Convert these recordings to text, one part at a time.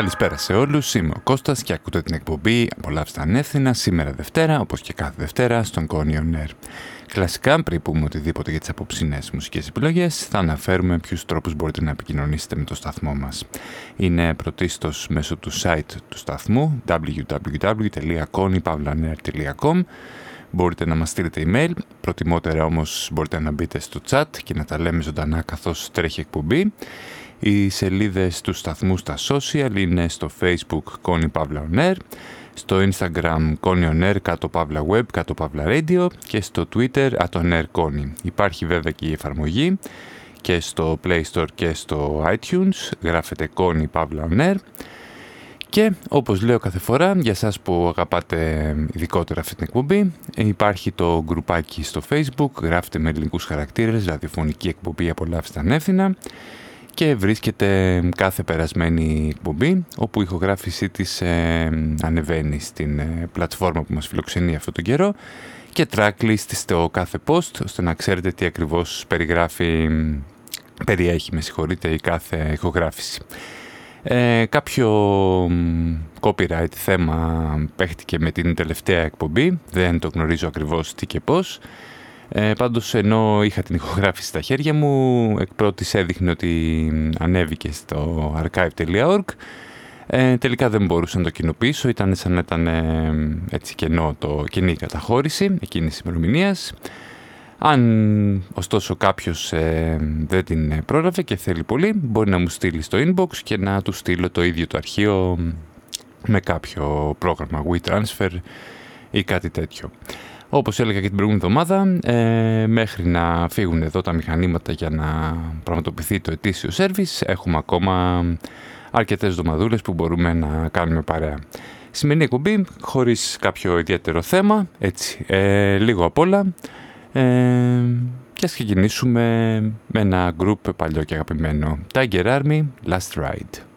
Καλησπέρα σε όλους, είμαι ο Κώστας και ακούτε την εκπομπή «Απολαύστε ανεύθυνα» σήμερα Δευτέρα, όπως και κάθε Δευτέρα, στον Κόνιο Νέρ. Κλασικά, πριν πούμε οτιδήποτε για τις απόψινές μουσικές επιλογές, θα αναφέρουμε ποιους τρόπους μπορείτε να επικοινωνήσετε με το σταθμό μας. Είναι πρωτίστως μέσω του site του σταθμού www.konypavlaner.com Μπορείτε να μας στείλετε email, προτιμότερα όμως μπορείτε να μπείτε στο chat και να τα λέμε ζωντανά καθώς τρέχει εκπομπή. Οι σελίδες του σταθμού στα social είναι στο facebook Connie Pavla On στο instagram Connie On κάτω Pavla Web, κάτω Pavla Radio και στο twitter atonair Connie. Υπάρχει βέβαια και η εφαρμογή και στο Play Store και στο iTunes, γράφετε Connie Pavla On Και όπως λέω κάθε φορά, για σας που αγαπάτε ειδικότερα αυτή την εκπομπή, υπάρχει το γκρουπάκι στο facebook, γράφετε με ελληνικούς χαρακτήρες, ραδιοφωνική εκπομπή απολαύστε ανεύθυνα και βρίσκεται κάθε περασμένη εκπομπή όπου η ηχογράφησή της ε, ανεβαίνει στην ε, πλατφόρμα που μας φιλοξενεί αυτόν τον καιρό και tracklist στο κάθε post ώστε να ξέρετε τι ακριβώς περιγράφει, περιέχει με συγχωρείτε η κάθε ηχογράφηση. Ε, κάποιο copyright θέμα παίχτηκε με την τελευταία εκπομπή, δεν το γνωρίζω ακριβώς τι και πώς. Ε, πάντως ενώ είχα την ηχογράφηση στα χέρια μου, εκ πρώτης έδειχνε ότι ανέβηκε στο archive.org. Ε, τελικά δεν μπορούσα να το κοινοποιήσω, ήταν σαν να ήταν ε, έτσι κενό το κενή καταχώρηση εκείνης της ημερομηνίας. Αν ωστόσο κάποιος ε, δεν την πρόλαβε και θέλει πολύ, μπορεί να μου στείλει στο inbox και να του στείλω το ίδιο το αρχείο με κάποιο πρόγραμμα WeTransfer ή κάτι τέτοιο. Όπως έλεγα και την προηγούμενη εβδομάδα, ε, μέχρι να φύγουν εδώ τα μηχανήματα για να πραγματοποιηθεί το ετήσιο σέρβις, έχουμε ακόμα αρκετές εβδομαδούλες που μπορούμε να κάνουμε παρέα. Σημερινή εκπομπή, χωρίς κάποιο ιδιαίτερο θέμα, έτσι, ε, λίγο απ' όλα. Ε, και ας ξεκινήσουμε με ένα γκρουπ παλιό και αγαπημένο. Tiger Army, Last Ride.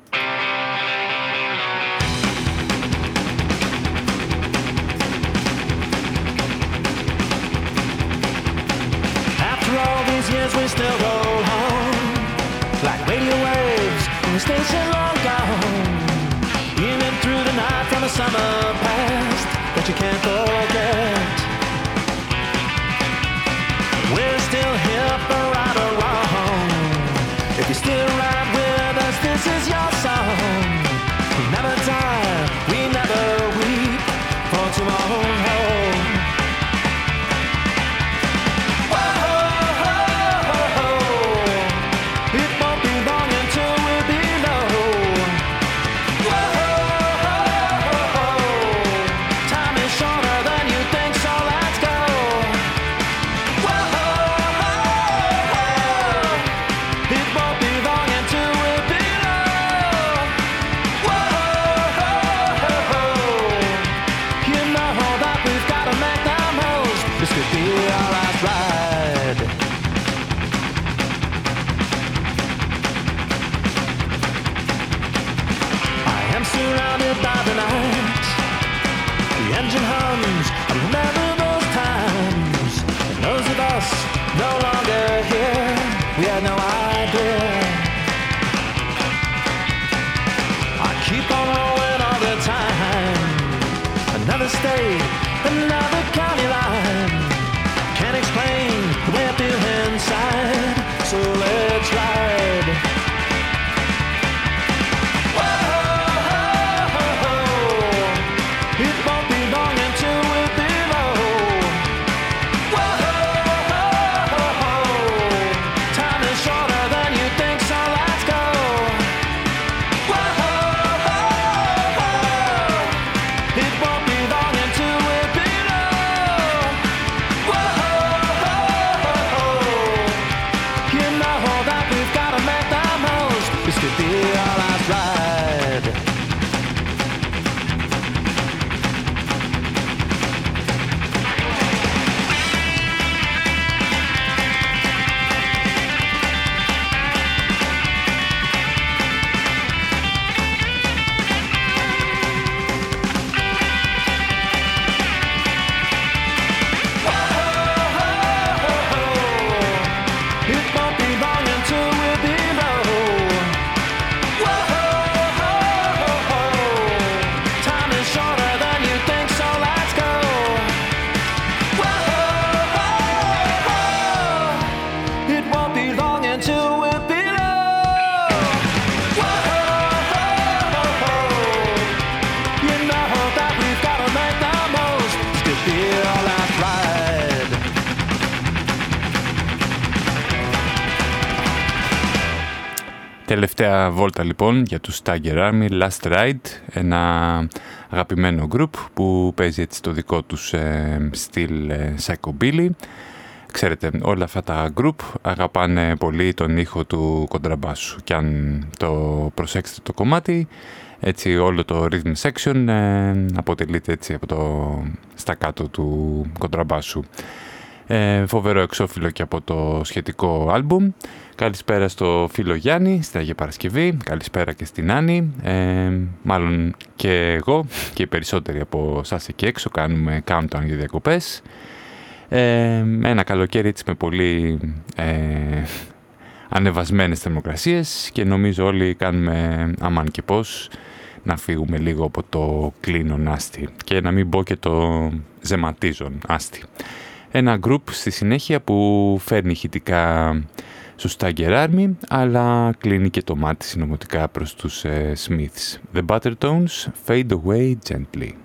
Βόλτα λοιπόν για τους Tiger Army, Last Ride, ένα αγαπημένο group που παίζει έτσι το δικό τους ε, στυλ ε, psychobilly. Ξέρετε, όλα αυτά τα group αγαπάνε πολύ τον ήχο του κοντραμπάσου και αν το προσέξετε το κομμάτι, έτσι όλο το rhythm section ε, αποτελείται έτσι από το στα κάτω του κοντραμπάσου. Ε, φοβερό εξώφυλλο και από το σχετικό άλμπουμ. Καλησπέρα στο φίλο Γιάννη, στην Αγία Παρασκευή. Καλησπέρα και στην Άννη. Ε, μάλλον και εγώ και οι περισσότεροι από εσάς εκεί έξω κάνουμε countdown για διακοπές. Ε, ένα καλοκαίρι έτσι με πολύ ε, ανεβασμένες θερμοκρασίες και νομίζω όλοι κάνουμε αμάν και πώς να φύγουμε λίγο από το κλίνον άστι και να μην πω και το ζεματίζον άστι. Ένα group στη συνέχεια που φέρνει ηχητικά στους Tiger Army, αλλά κλείνει και το μάτι συνομωτικά προς τους ε, Smiths. The Buttertones Fade Away Gently.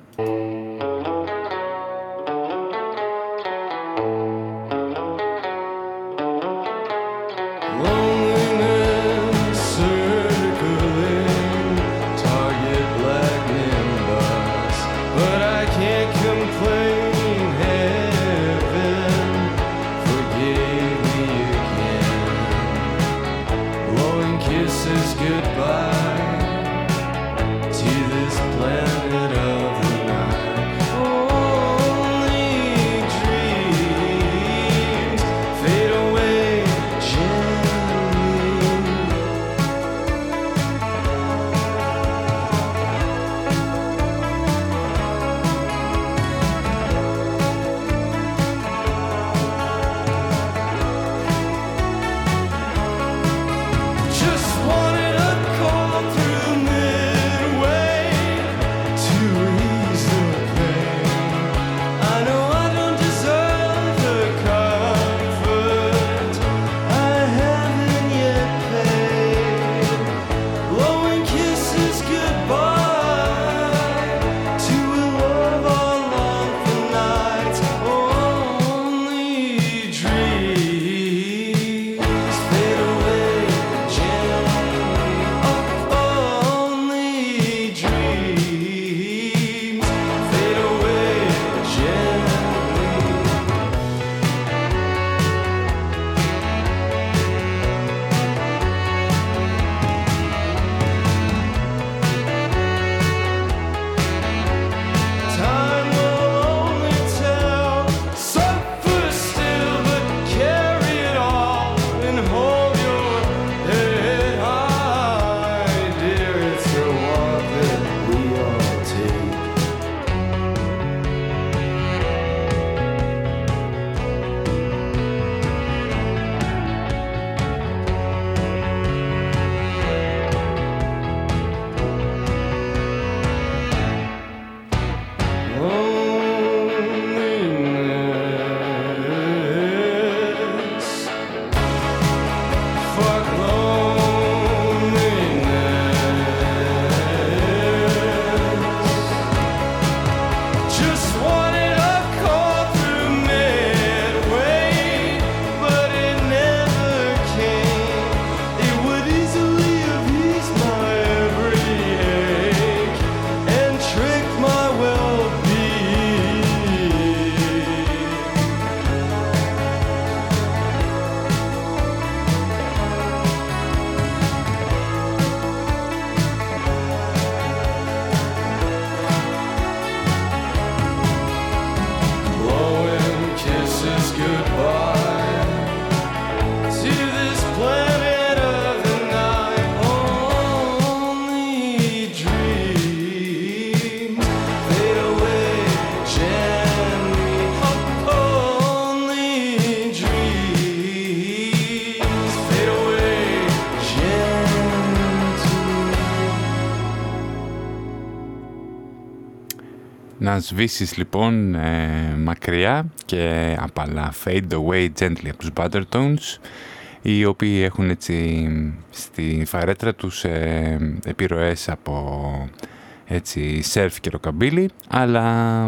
Να σβήσεις λοιπόν ε, μακριά και απαλά Fade Away Gently από τους Buttertones οι οποίοι έχουν έτσι στη φαρέτρα τους ε, επιρροές από έτσι σερφ και ροκαμπίλι αλλά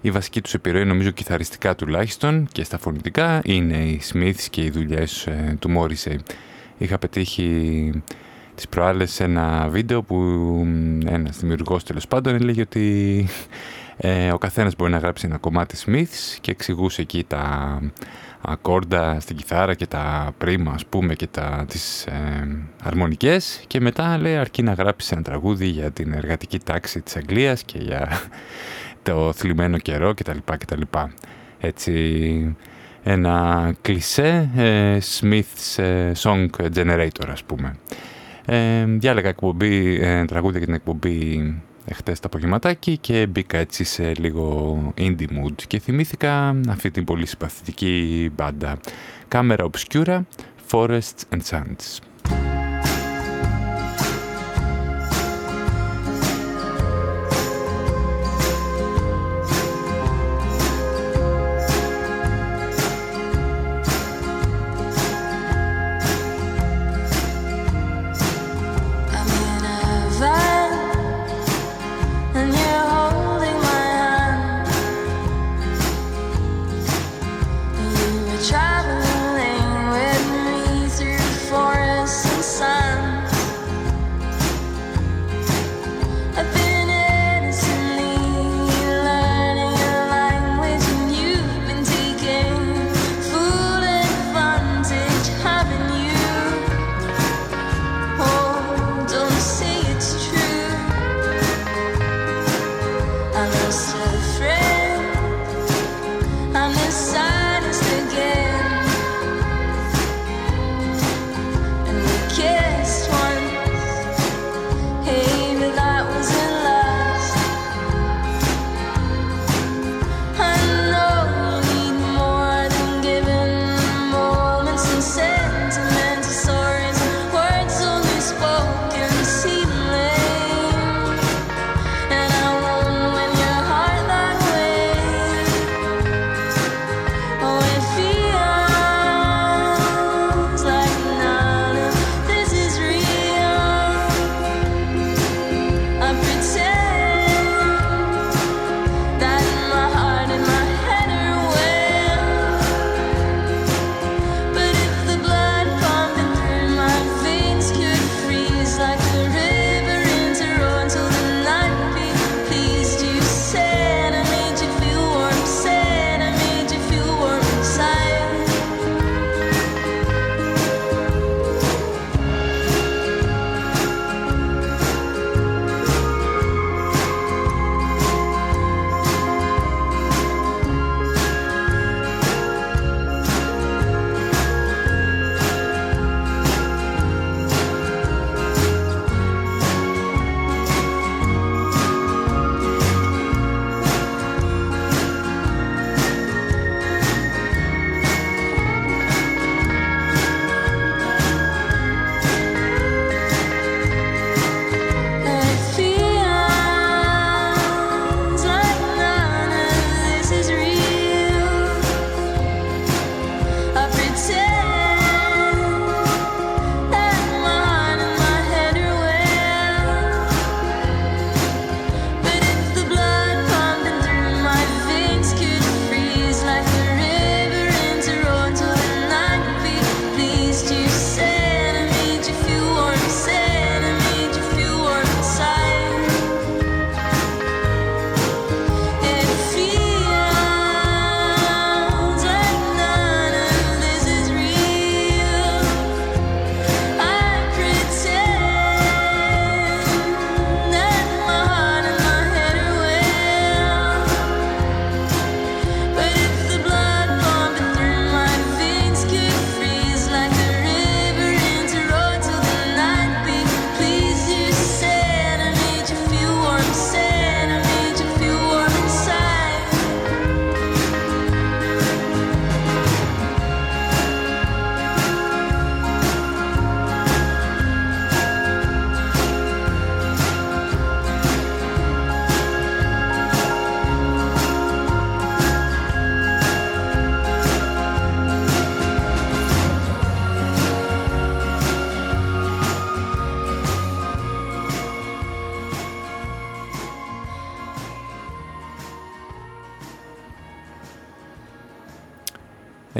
η βασική τους επιρροή νομίζω κιθαριστικά τουλάχιστον και στα φωνητικά είναι οι Smiths και οι δουλειές ε, του Morrissey. Είχα πετύχει τις προάλλες ένα βίντεο που ένας δημιουργός τέλος πάντων έλεγε ότι ε, ο καθένας μπορεί να γράψει ένα κομμάτι Smiths και εξηγούσε εκεί τα ακόρντα στην κιθάρα και τα πρίμα ας πούμε και τα, τις ε, αρμονικές και μετά λέει αρκεί να γράψει ένα τραγούδι για την εργατική τάξη της Αγγλίας και για το θλιμμένο καιρό κτλ. κτλ. Έτσι ένα κλισέ ε, Smith's ε, Song Generator ας πούμε. Ε, διάλεγα εκπομπή, ε, τραγούδια για την εκπομπή χτες το απογευματάκι και μπήκα έτσι σε λίγο indie mood και θυμήθηκα αυτή την πολύ συμπαθητική μπάντα Camera Obscura, Forests and Sands.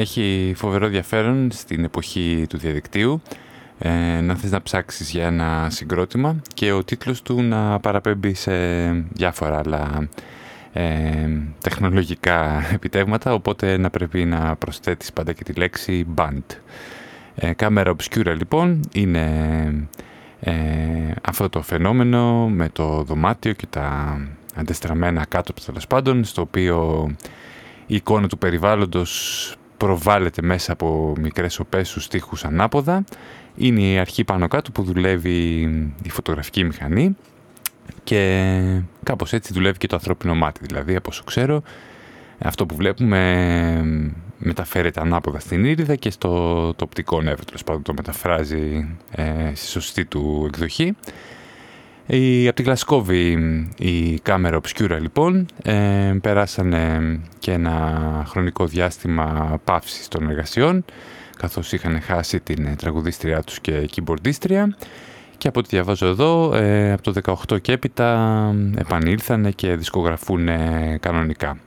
Έχει φοβερό ενδιαφέρον στην εποχή του διαδικτύου ε, να θες να ψάξεις για ένα συγκρότημα και ο τίτλος του να παραπέμπει σε διάφορα άλλα ε, τεχνολογικά επιτεύγματα, οπότε να πρέπει να προσθέτεις πάντα και τη λέξη band. Ε, κάμερα obscura λοιπόν είναι ε, αυτό το φαινόμενο με το δωμάτιο και τα αντεστραμμένα κάτω τέλος πάντων, στο οποίο η εικόνα του περιβάλλοντος προβάλλεται μέσα από μικρές οπές τείχους ανάποδα. Είναι η αρχή πάνω κάτω που δουλεύει η φωτογραφική μηχανή και κάπως έτσι δουλεύει και το ανθρώπινο μάτι. Δηλαδή, από όσο ξέρω, αυτό που βλέπουμε μεταφέρεται ανάποδα στην ήρυδα και στο το οπτικό νεύρο, τέλος πάντων το μεταφράζει ε, στη σωστή του εκδοχή. Η, από τη Γλασκόβη η κάμερα Obscura λοιπόν ε, περάσανε και ένα χρονικό διάστημα παύσης των εργασιών καθώς είχαν χάσει την τραγουδίστριά τους και κιμπορδίστρια και από ό,τι διαβάζω εδώ ε, από το 18 και έπειτα επανήλθανε και δισκογραφούν κανονικά.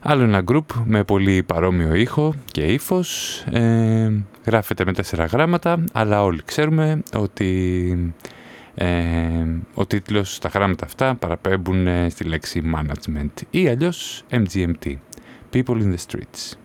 Άλλο ένα γκρουπ με πολύ παρόμοιο ήχο και ύφος, ε, γράφεται με τέσσερα γράμματα, αλλά όλοι ξέρουμε ότι ε, ο τίτλος στα γράμματα αυτά παραπέμπουν ε, στη λέξη management ή αλλιώς MGMT, People in the Streets.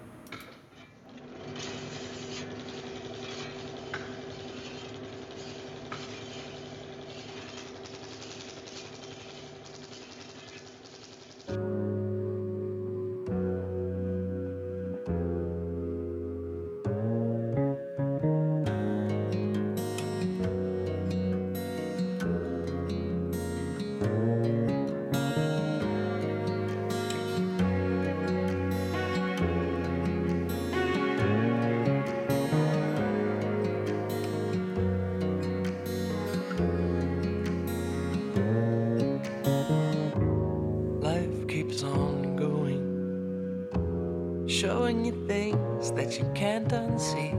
you can't unsee,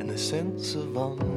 and a sense of unknown.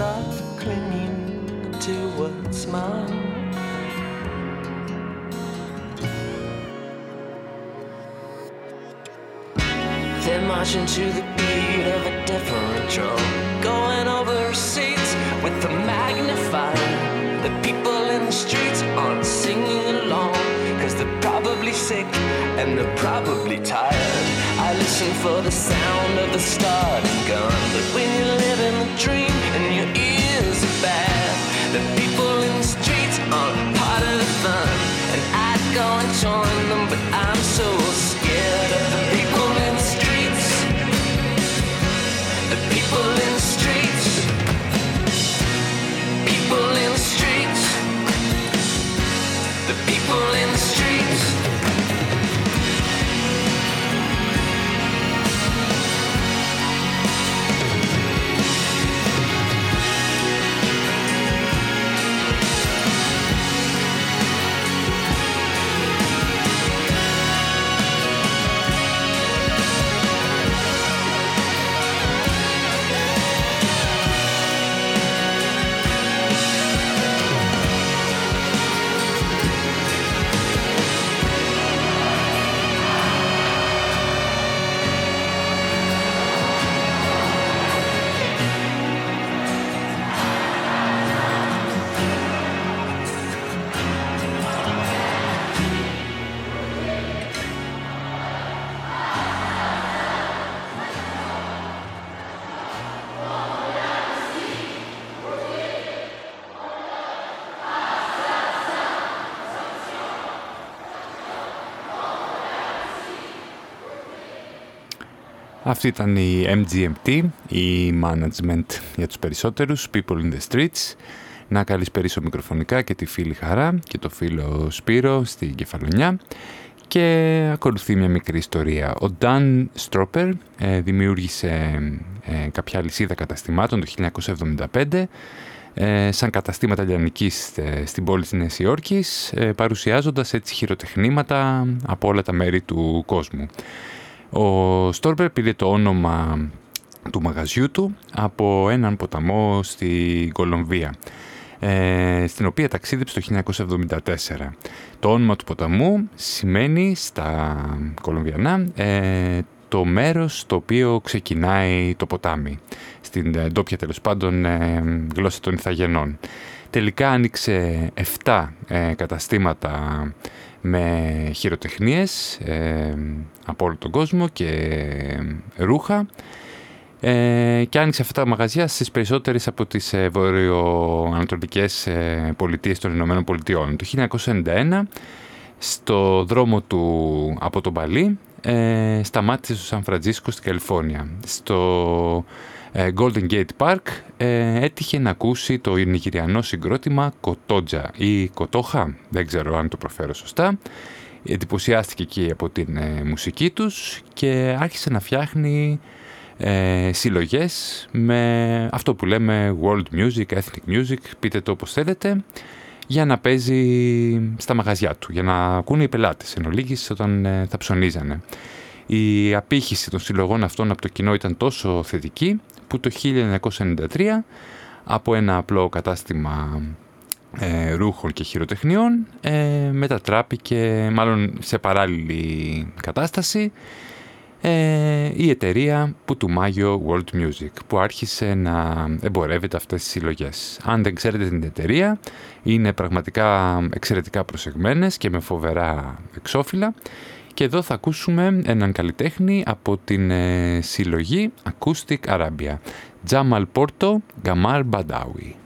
Start clinging to what's mine. They're marching to the beat of a different drum, going over seats with the magnifier. The people in the streets aren't singing along, cause they're probably sick and they're probably tired. I listen for the sound of the starting gun, but when you live in the dream and your ears are bad, the people in the streets aren't part of the fun. And I'd go and join them, but I'm so scared of the people in the streets. The people in the streets. People in Αυτή ήταν η MGMT, η Management για τους περισσότερους, People in the Streets. Να καλησπερίσω μικροφωνικά και τη φίλη Χαρά και το φίλο Σπύρο στην Κεφαλονιά. Και ακολουθεί μια μικρή ιστορία. Ο Dan Stropper ε, δημιούργησε ε, κάποια λυσίδα καταστημάτων το 1975 ε, σαν καταστήματα λιανικής ε, στην πόλη της Νέας Υόρκης, ε, παρουσιάζοντας έτσι χειροτεχνήματα από όλα τα μέρη του κόσμου. Ο Στόρπερ πήρε το όνομα του μαγαζιού του από έναν ποταμό στη Κολομβία, ε, στην οποία ταξίδεψε το 1974. Το όνομα του ποταμού σημαίνει στα Κολομβιανά ε, το μέρος στο οποίο ξεκινάει το ποτάμι, στην ε, ντόπια τέλος πάντων ε, γλώσσα των Ιθαγενών. Τελικά άνοιξε 7 ε, καταστήματα με χειροτεχνίες ε, από όλο τον κόσμο και ρούχα ε, και άνοιξε αυτά τα μαγαζιά στις περισσότερες από τις ε, βορειοανατολικές ε, πολιτείες των Ηνωμένων Πολιτειών. Το 1991 στο δρόμο του από τον Παλί ε, σταμάτησε στο Σαν Φραντζίσκο στην Καλιφόρνια. Στο ε, Golden Gate Park ε, έτυχε να ακούσει το νιγηριανό συγκρότημα Κοτότζα ή Κοτόχα, δεν ξέρω αν το προφέρω σωστά. Εντυπωσιάστηκε εκεί από την ε, μουσική τους και άρχισε να φτιάχνει ε, συλλογές με αυτό που λέμε world music, ethnic music, πείτε το όπως θέλετε, για να παίζει στα μαγαζιά του, για να ακούνε οι πελάτες εν ολίγης όταν ε, θα ψωνίζανε. Η απήχηση των συλλογών αυτών από το κοινό ήταν τόσο θετική που το 1993 από ένα απλό κατάστημα ε, ρούχων και χειροτεχνιών ε, μετατράπηκε μάλλον σε παράλληλη κατάσταση ε, η εταιρεία που του Μάγιο World Music που άρχισε να εμπορεύεται αυτές τις συλλογές. Αν δεν ξέρετε την εταιρεία είναι πραγματικά εξαιρετικά προσεγμένες και με φοβερά εξώφυλλα και εδώ θα ακούσουμε έναν καλλιτέχνη από την ε, συλλογή Acoustic Arabia. Τζάμαλ Πόρτο Γκαμάρ Μπαντάουι.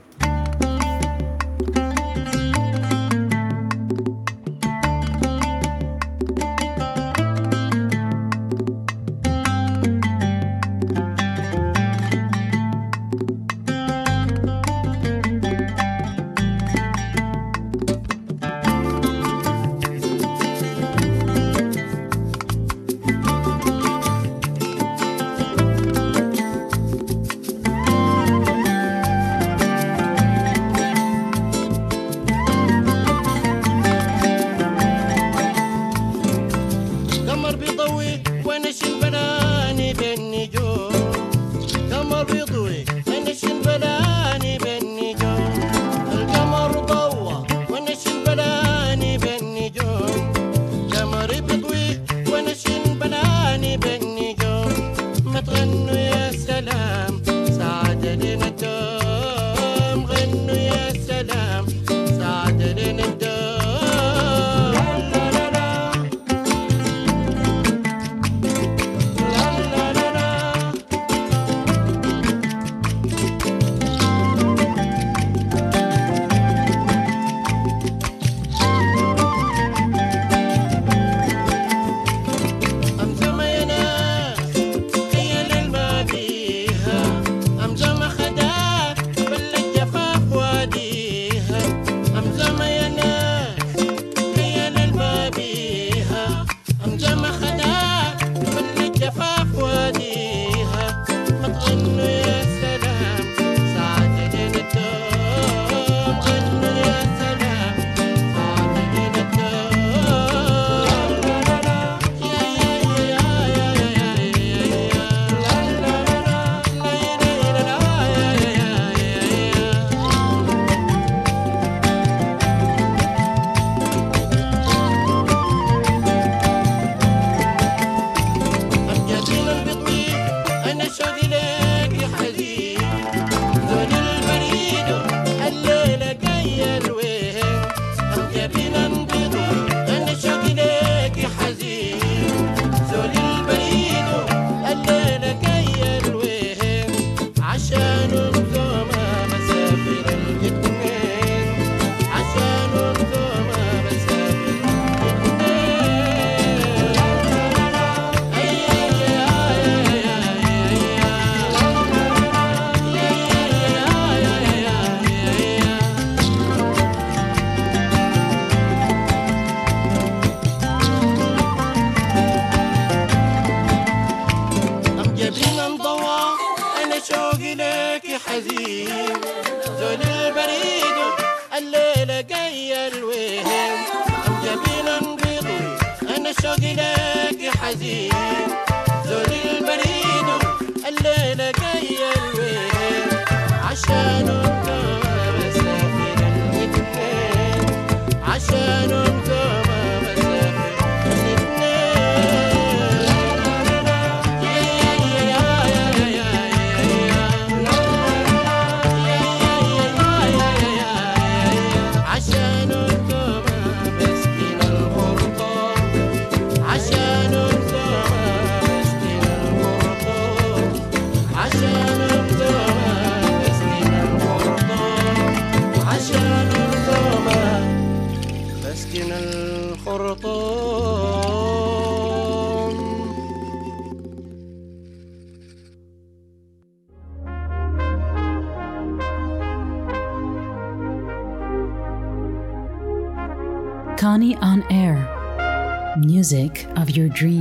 Your dreams.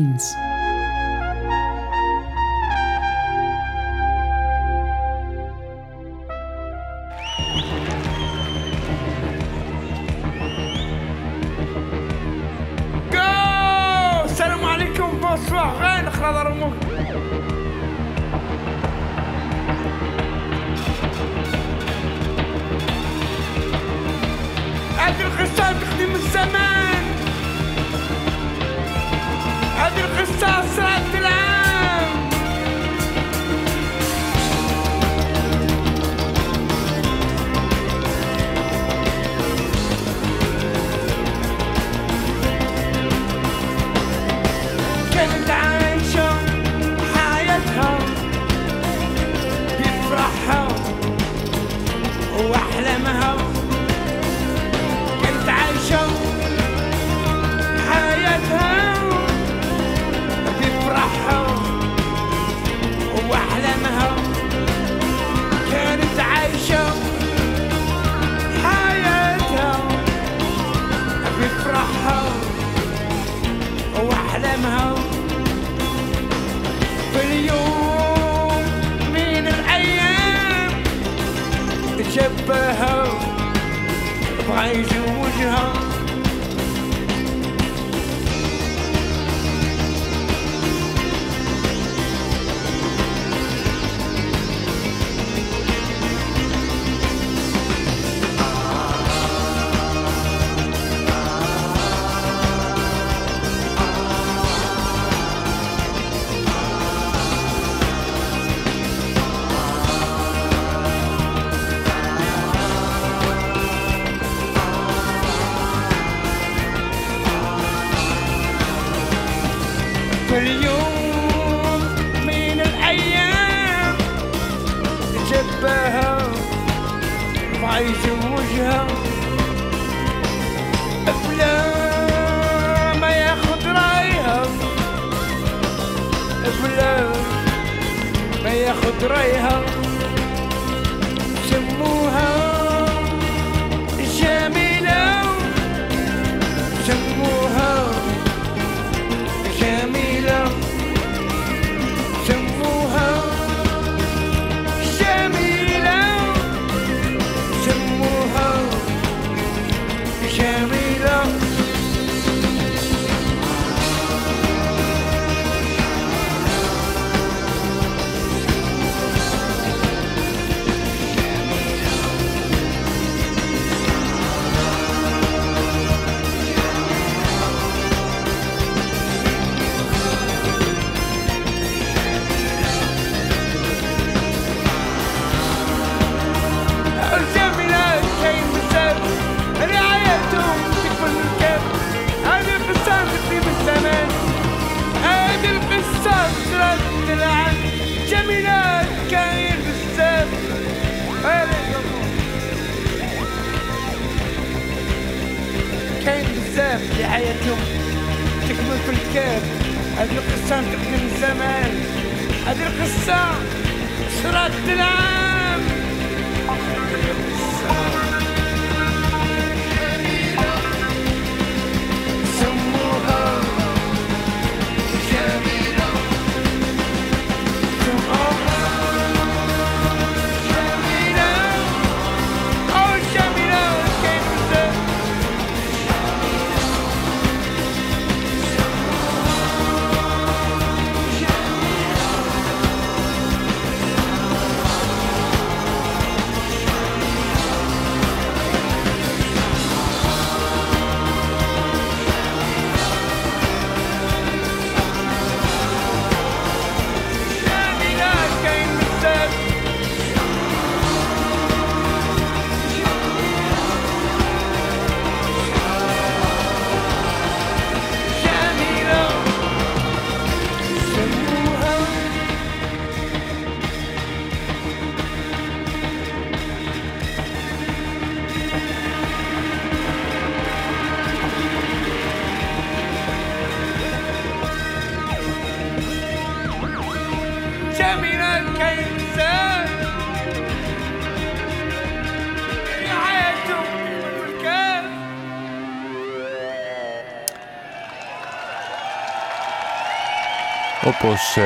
Όπως ε,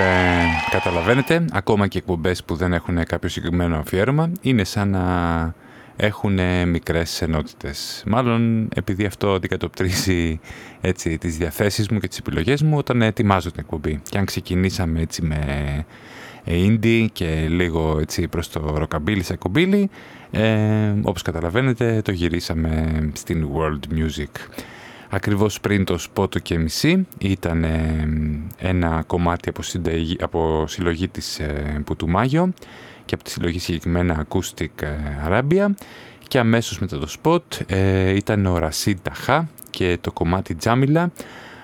καταλαβαίνετε, ακόμα και εκπομπές που δεν έχουν κάποιο συγκεκριμένο αφιέρωμα είναι σαν να έχουν μικρές ενότητες. Μάλλον επειδή αυτό αντικατοπτρίζει έτσι, τις διαθέσεις μου και τις επιλογές μου όταν ετοιμάζω την εκπομπή. Και αν ξεκινήσαμε έτσι με indie και λίγο έτσι προς το rockabilly σε κομπίλι, ε, όπως καταλαβαίνετε το γυρίσαμε στην world music. Ακριβώς πριν το σπότο και μισή ήταν ένα κομμάτι από, από συλλογή της ε, Πουτουμάγιο και από τη συλλογή συγκεκριμένα Acoustic ε, Arabia και αμέσως μετά το σποτ ε, ήταν ο Ρασίν Ταχά και το κομμάτι Τζάμιλα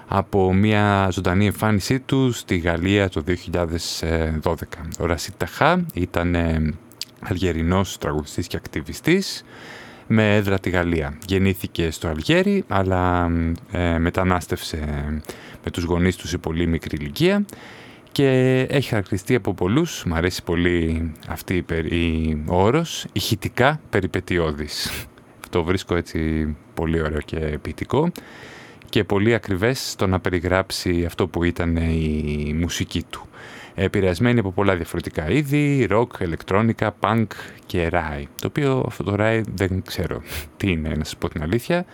από μια ζωντανή εμφάνισή του στη Γαλλία το 2012. Ο Ρασίν Ταχά ήταν ε, αλγερινός τραγουδιστής και ακτιβιστής με έδρα τη Γαλλία. Γεννήθηκε στο Αλγέρι, αλλά ε, μετανάστευσε με τους γονείς τους σε πολύ μικρή ηλικία και έχει χαρακτηριστεί από πολλούς, μου αρέσει πολύ αυτή η όρος, ηχητικά περιπετειώδης. Το βρίσκω έτσι πολύ ωραίο και ποιητικό και πολύ ακριβές στο να περιγράψει αυτό που ήταν η μουσική του επηρεασμένη από πολλά διαφορετικά είδη, rock, ηλεκτρόνικα, punk και rai. Το οποίο αυτό το rai δεν ξέρω τι είναι, να σας πω την αλήθεια.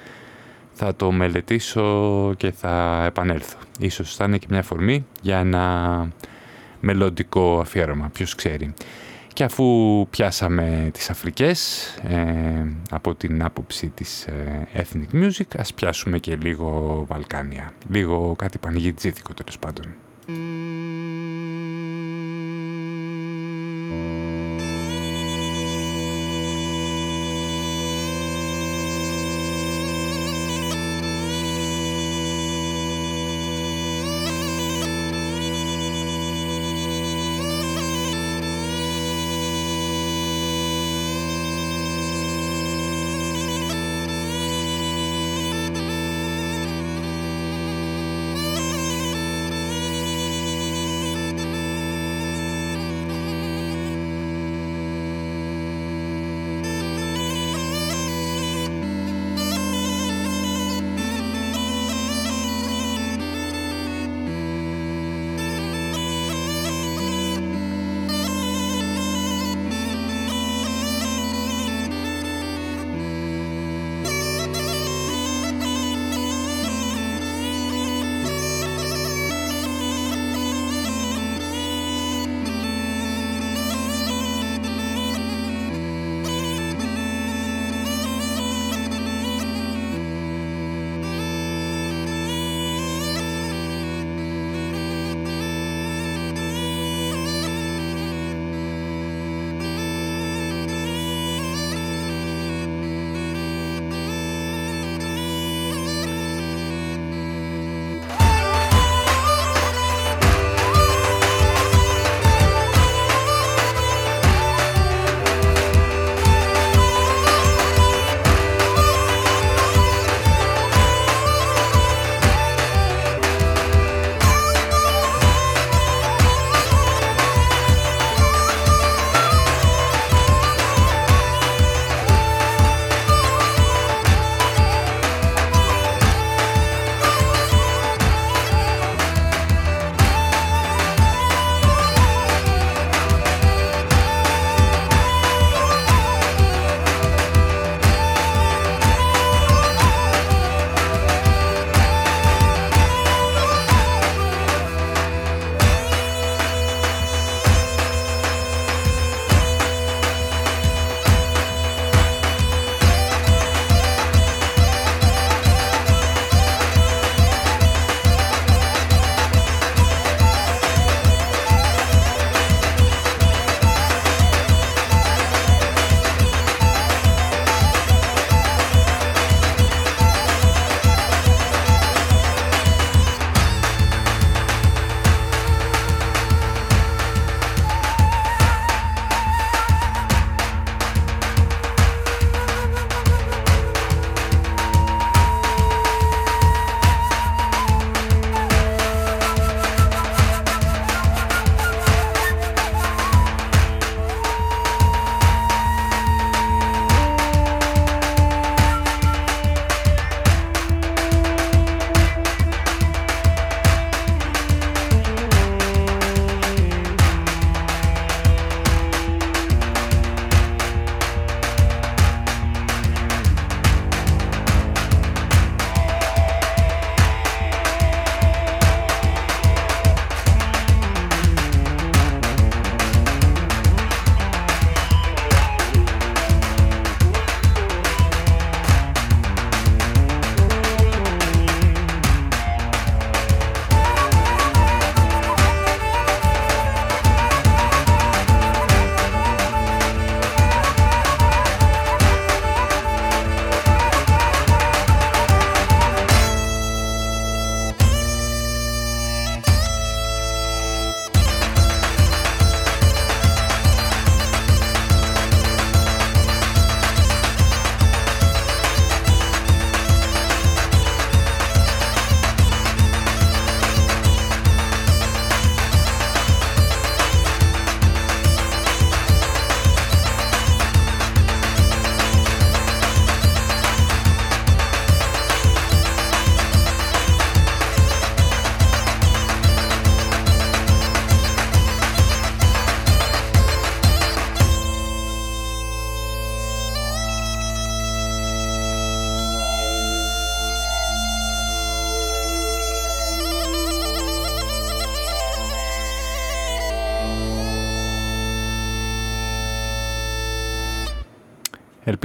Θα το μελετήσω και θα επανέλθω. Ίσως θα είναι και μια φορμή για ένα μελλοντικό αφιέρωμα, ποιος ξέρει. Και αφού πιάσαμε τις Αφρικές ε, από την άποψη της ε, ethnic music, ας πιάσουμε και λίγο Βαλκάνια. Λίγο κάτι πανηγυρτζήθικο τέλος πάντων. Mm-hmm.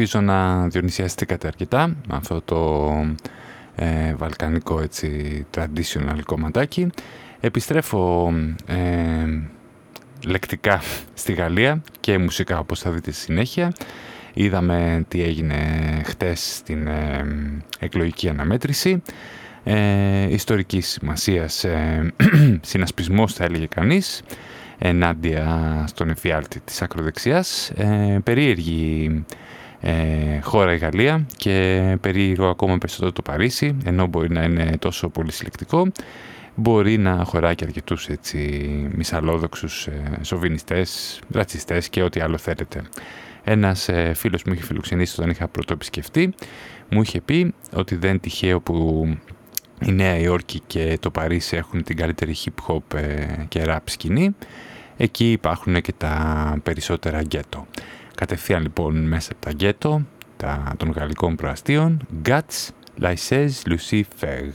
Ελπίζω να διονυσιαστήκατε αρκετά με αυτό το ε, βαλκανικό έτσι traditional κομματάκι. Επιστρέφω ε, λεκτικά στη Γαλλία και μουσικά όπως θα δείτε στη συνέχεια. Είδαμε τι έγινε χτες στην ε, εκλογική αναμέτρηση. Ε, ιστορικής σημασίας ε, συνασπισμός θα έλεγε κανείς ενάντια στον εφιάλτη της ακροδεξιάς. Ε, περίεργη ε, χώρα η Γαλλία και περίεργο ακόμα περισσότερο το Παρίσι, ενώ μπορεί να είναι τόσο πολύ συλλεκτικό, μπορεί να χωράει και αρκετούς έτσι, μισαλόδοξους ε, σοβινιστές, ρατσιστές και ό,τι άλλο θέλετε. Ένας ε, φίλος μου είχε φιλοξενήσει όταν είχα πρώτο επισκεφτεί, μου είχε πει ότι δεν τυχαίο που η Νέα Υόρκη και το Παρίσι έχουν την καλύτερη hip hop ε, και rap σκηνή. Εκεί υπάρχουν και τα περισσότερα γκέτο. Κατευθείαν λοιπόν μέσα από τα γκέτο τα, των γαλλικών προαστίων Guts, Lycées, Lucy Feg.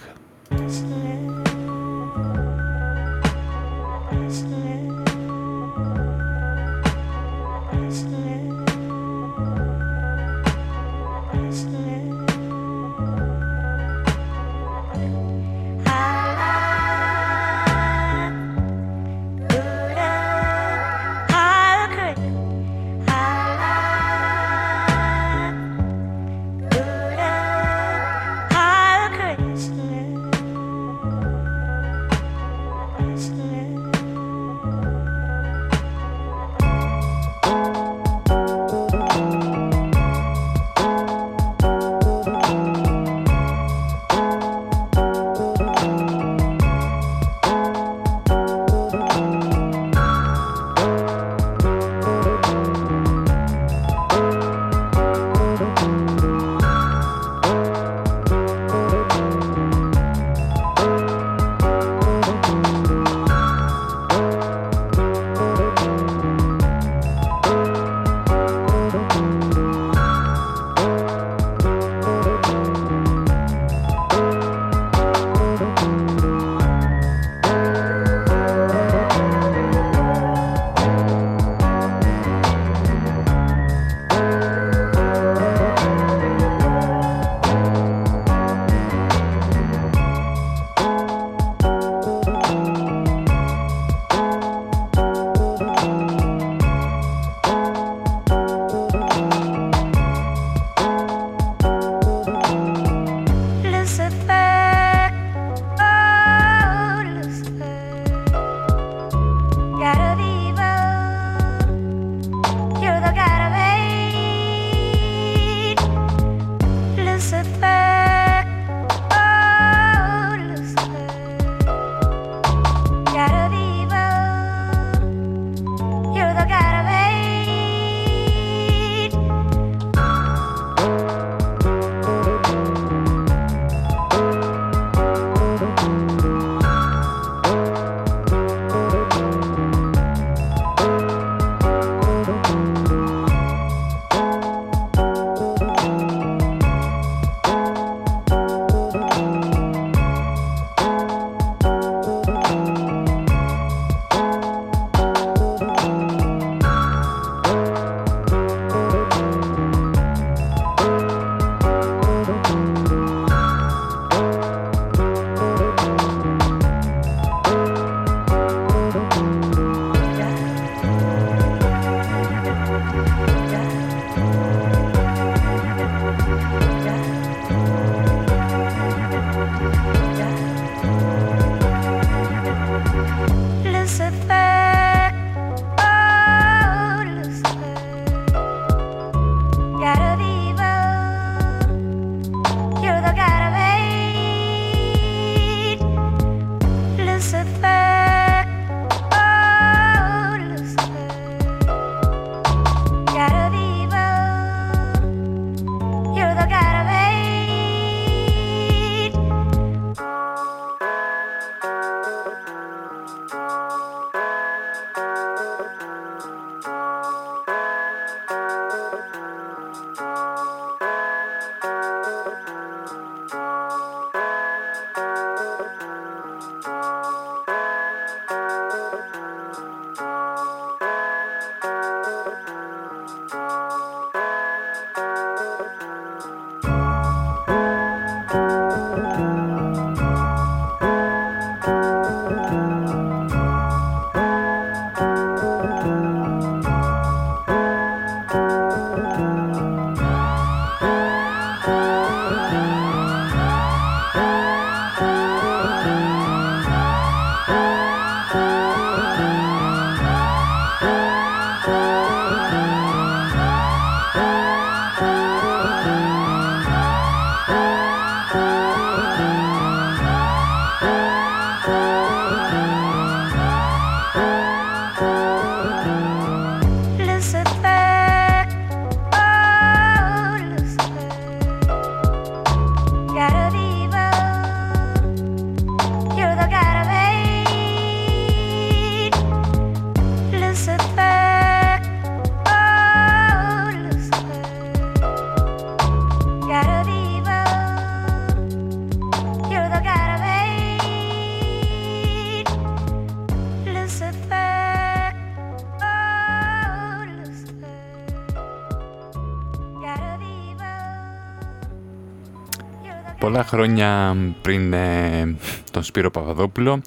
Χρόνια πριν ε, τον Σπύρο Παπαδόπουλο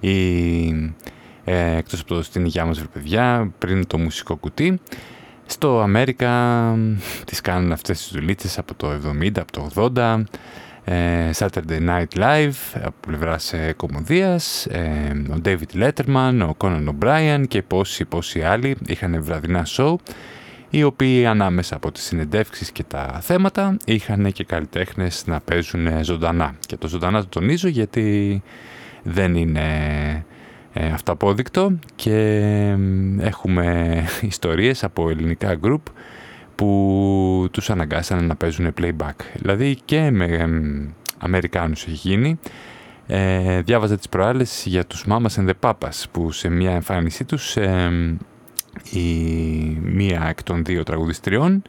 ή ε, εκτός από το στην υγειά μας παιδιά πριν το μουσικό κουτί στο Αμέρικα τις κάνουν αυτές τις δουλίτσες από το 70, από το 80 ε, Saturday Night Live από πλευράς ε, κομμωδίας ε, ο David Letterman, ο Conan O'Brien και πόσοι πόσοι άλλοι είχαν βραδινά show οι οποίοι ανάμεσα από τις συνεντεύξεις και τα θέματα είχαν και καλλιτέχνες να παίζουν ζωντανά. Και το ζωντανά το τονίζω γιατί δεν είναι ε, αυταπόδεικτο και έχουμε ιστορίες από ελληνικά γκρουπ που τους αναγκάσαν να παίζουν playback. Δηλαδή και με ε, Αμερικάνους έχει γίνει. Ε, διάβαζα τις προάλλες για τους Mamas and the Papas που σε μια εμφάνισή τους η μία εκ των δύο τραγουδιστριών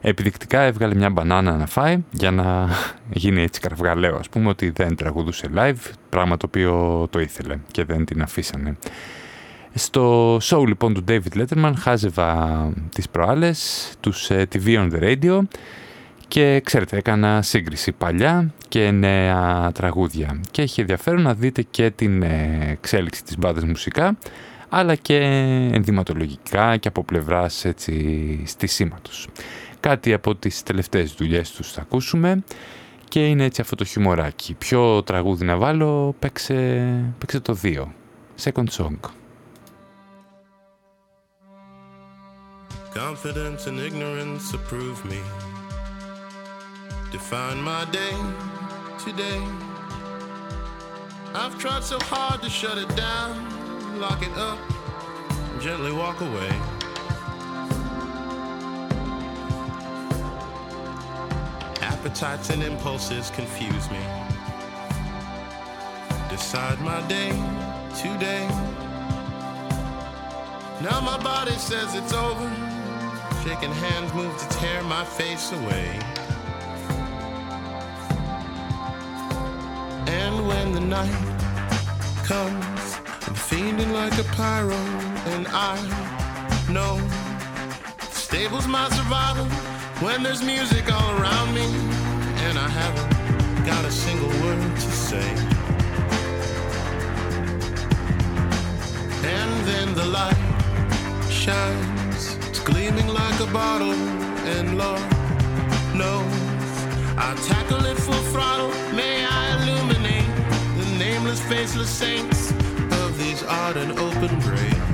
επιδεικτικά έβγαλε μια μπανάνα να φάει για να γίνει έτσι καραυγαλαίο ας πούμε ότι δεν τραγουδούσε live πράγμα το οποίο το ήθελε και δεν την αφήσανε. Στο show λοιπόν του David Letterman χάζευα τις προάλλες τους uh, TV on the Radio και ξέρετε έκανα σύγκριση παλιά και νέα τραγούδια. Και έχει ενδιαφέρον να δείτε και την ε, εξέλιξη της μπάντας μουσικά αλλά και ενδυματολογικά και από πλευράς έτσι στισίματος. Κάτι από τις τελευταίες δουλειές τους θα ακούσουμε και είναι έτσι αυτό το χιουμοράκι. Ποιο τραγούδι να βάλω, παίξε, παίξε το 2. Second song. Confidence and ignorance approve me. Define my day today. I've tried so hard to shut it down. Lock it up, gently walk away. Appetites and impulses confuse me. Decide my day today. Now my body says it's over. Shaking hands move to tear my face away. And when the night comes Fiending like a pyro, and I know stable's my survival when there's music all around me, and I haven't got a single word to say. And then the light shines, it's gleaming like a bottle, and Lord knows I tackle it full throttle. May I illuminate the nameless, faceless saints these odd and open graves.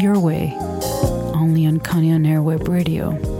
Your way, only on Kanyan Airweb Radio.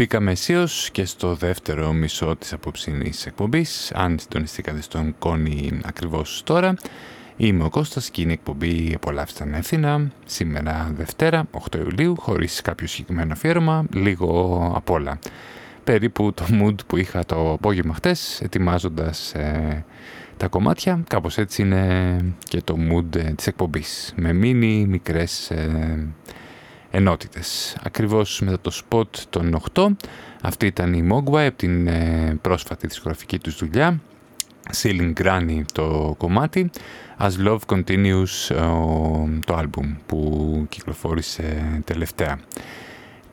Μπήκαμε αισίως και στο δεύτερο μισό της απόψινής εκπομπής. Αν συντονιστήκατε στον Κόνη ακριβώς τώρα, είμαι ο Κώστας και είναι εκπομπή «Απολαύστε Αθήνα». Σήμερα Δευτέρα, 8 Ιουλίου, χωρίς κάποιο συγκεκριμένο αφιέρωμα, λίγο απ' όλα. Περίπου το mood που είχα το απόγευμα χτες, ετοιμάζοντας ε, τα κομμάτια, κάπως έτσι είναι και το mood ε, της εκπομπής, με μίνι μικρές ε, ενότητες. Ακριβώς μετά το spot των 8, αυτή ήταν η Mogwai από την ε, πρόσφατη δισκογραφική τους δουλειά, Ceiling Granny το κομμάτι, As Love Continues το άλμπουμ που κυκλοφόρησε τελευταία.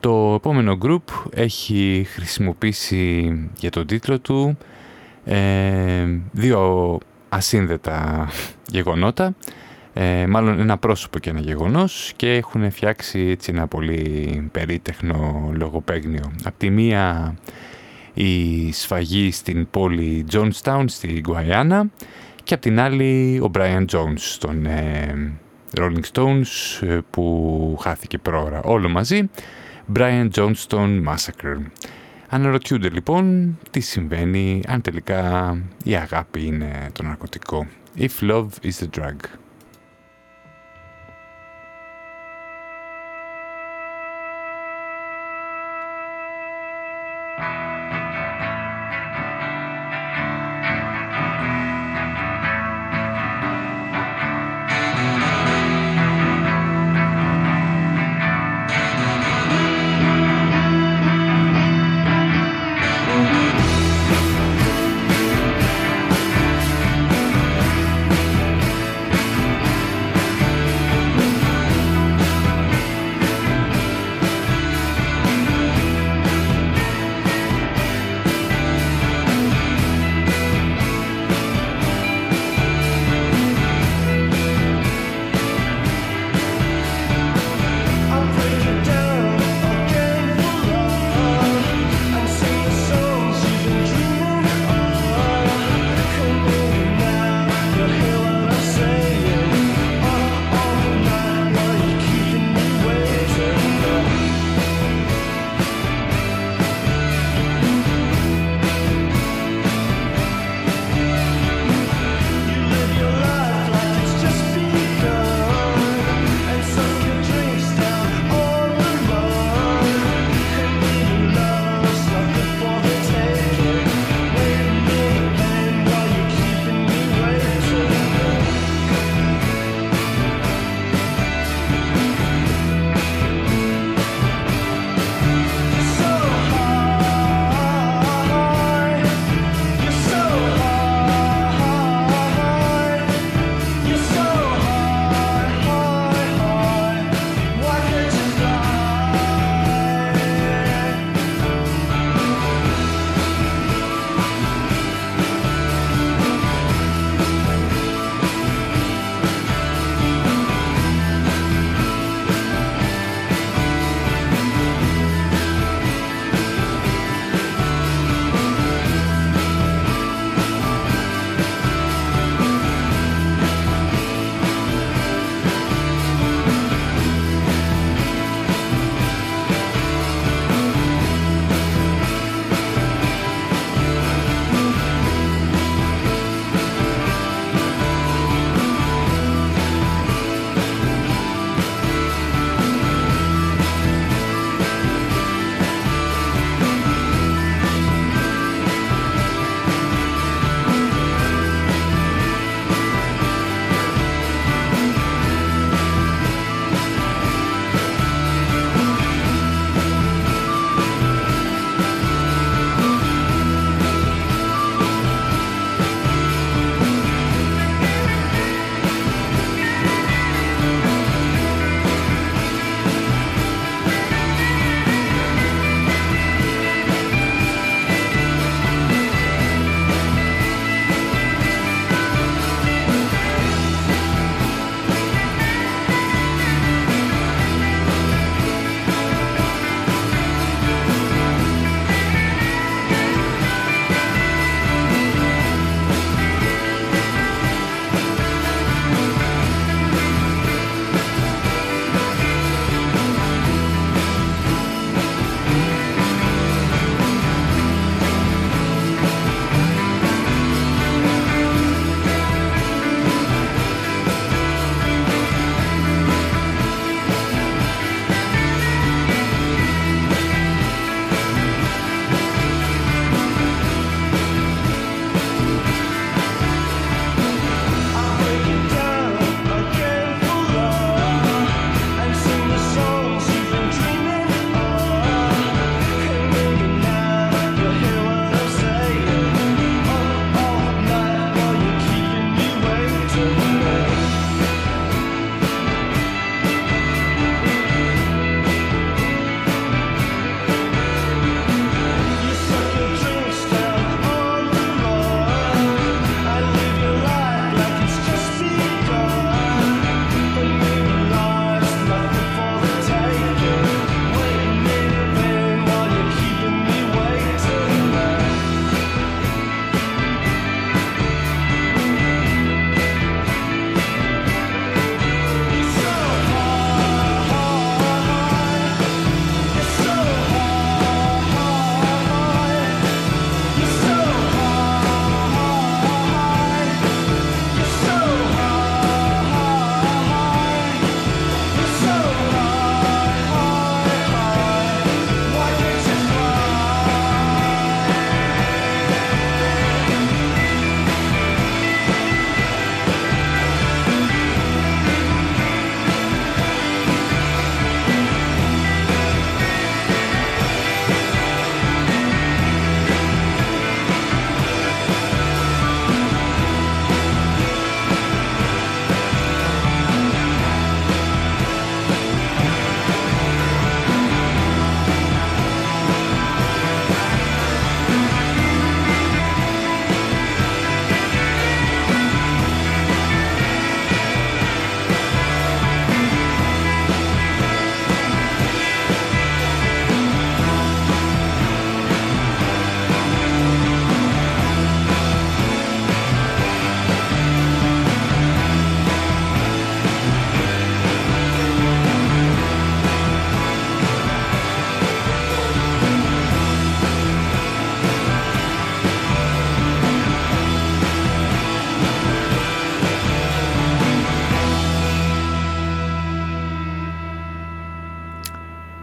Το επόμενο group έχει χρησιμοποιήσει για τον τίτλο του ε, δύο ασύνδετα γεγονότα ε, μάλλον ένα πρόσωπο και ένα γεγονός και έχουν φτιάξει έτσι ένα πολύ περίτεχνο λογοπαίγνιο. Απ' τη μία η σφαγή στην πόλη Jonestown στη Γκουαϊάννα και απ' την άλλη ο Brian Jones των ε, Rolling Stones ε, που χάθηκε πρόωρα όλο μαζί Brian Johnston Massacre. Αναρωτιούνται λοιπόν τι συμβαίνει αν τελικά η αγάπη είναι το ναρκωτικό. If love is the drug.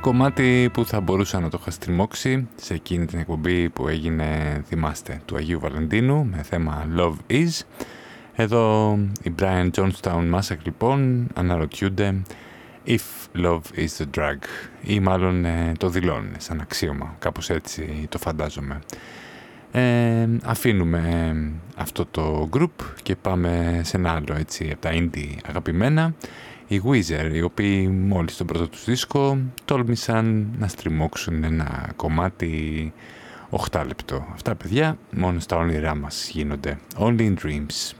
Κομμάτι που θα μπορούσα να το είχα στριμώξει σε εκείνη την εκπομπή που έγινε, θυμάστε, του Αγίου Βαλεντίνου με θέμα Love Is. Εδώ οι Brian Johnstown Massacre λοιπόν αναρωτιούνται If love is the drug ή μάλλον ε, το δηλώνουν σαν αξίωμα, κάπως έτσι το φαντάζομαι. Ε, αφήνουμε αυτό το group και πάμε σε ένα άλλο έτσι από τα indie αγαπημένα οι Weezer, οι οποίοι μόλις τον πρώτο τους δίσκο τόλμησαν να στριμώξουν ένα κομμάτι 8 λεπτό. Αυτά παιδιά μόνο στα όνειρά μας γίνονται. Only in dreams.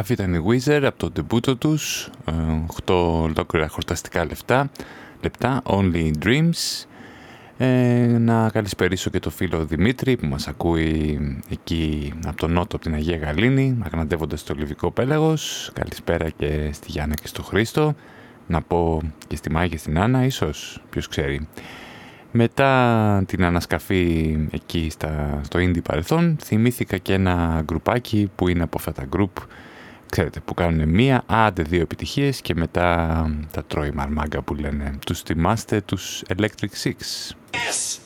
Αυτή ήταν η Wizard από το ντεμπούτο τους, 8 ολόκληρα χορταστικά λεπτά, λεπτά Only Dreams. Ε, να καλησπερίσω και το φίλο Δημήτρη που μας ακούει εκεί από τον Νότο, από την Αγία Γαλήνη, αγναντεύοντας το Λιβικό Πέλαγος. Καλησπέρα και στη Γιάννα και στο Χρήστο. Να πω και στη Μάγια και στην Άννα, ίσως, ποιος ξέρει. Μετά την ανασκαφή εκεί στα, στο indie παρελθόν, θυμήθηκα και ένα γκρουπάκι που είναι από αυτά τα γκρουπ, ξέρετε, που κάνουν μία, άντε δύο επιτυχίες και μετά τα τρώει μαρμάγκα που λένε. Τους θυμάστε τους Electric Six. Yes!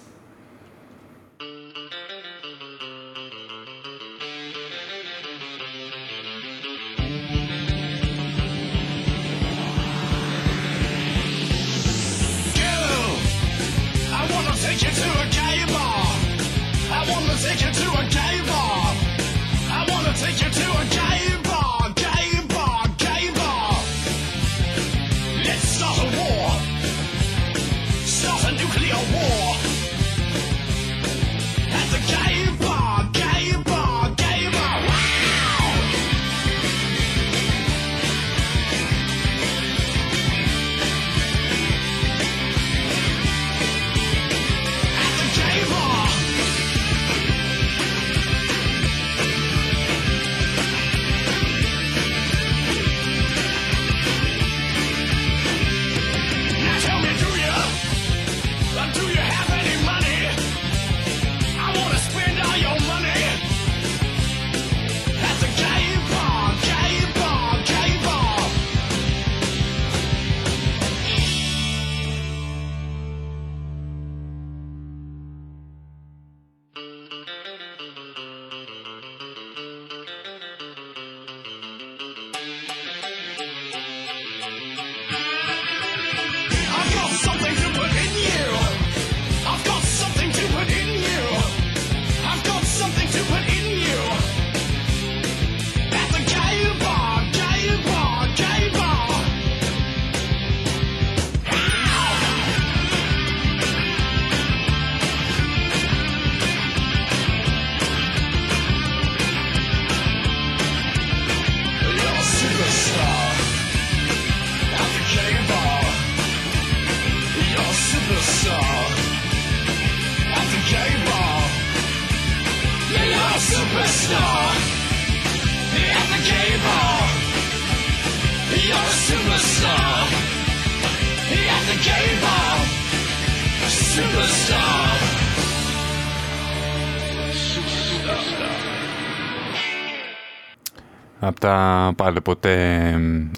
Τα πάλι ποτέ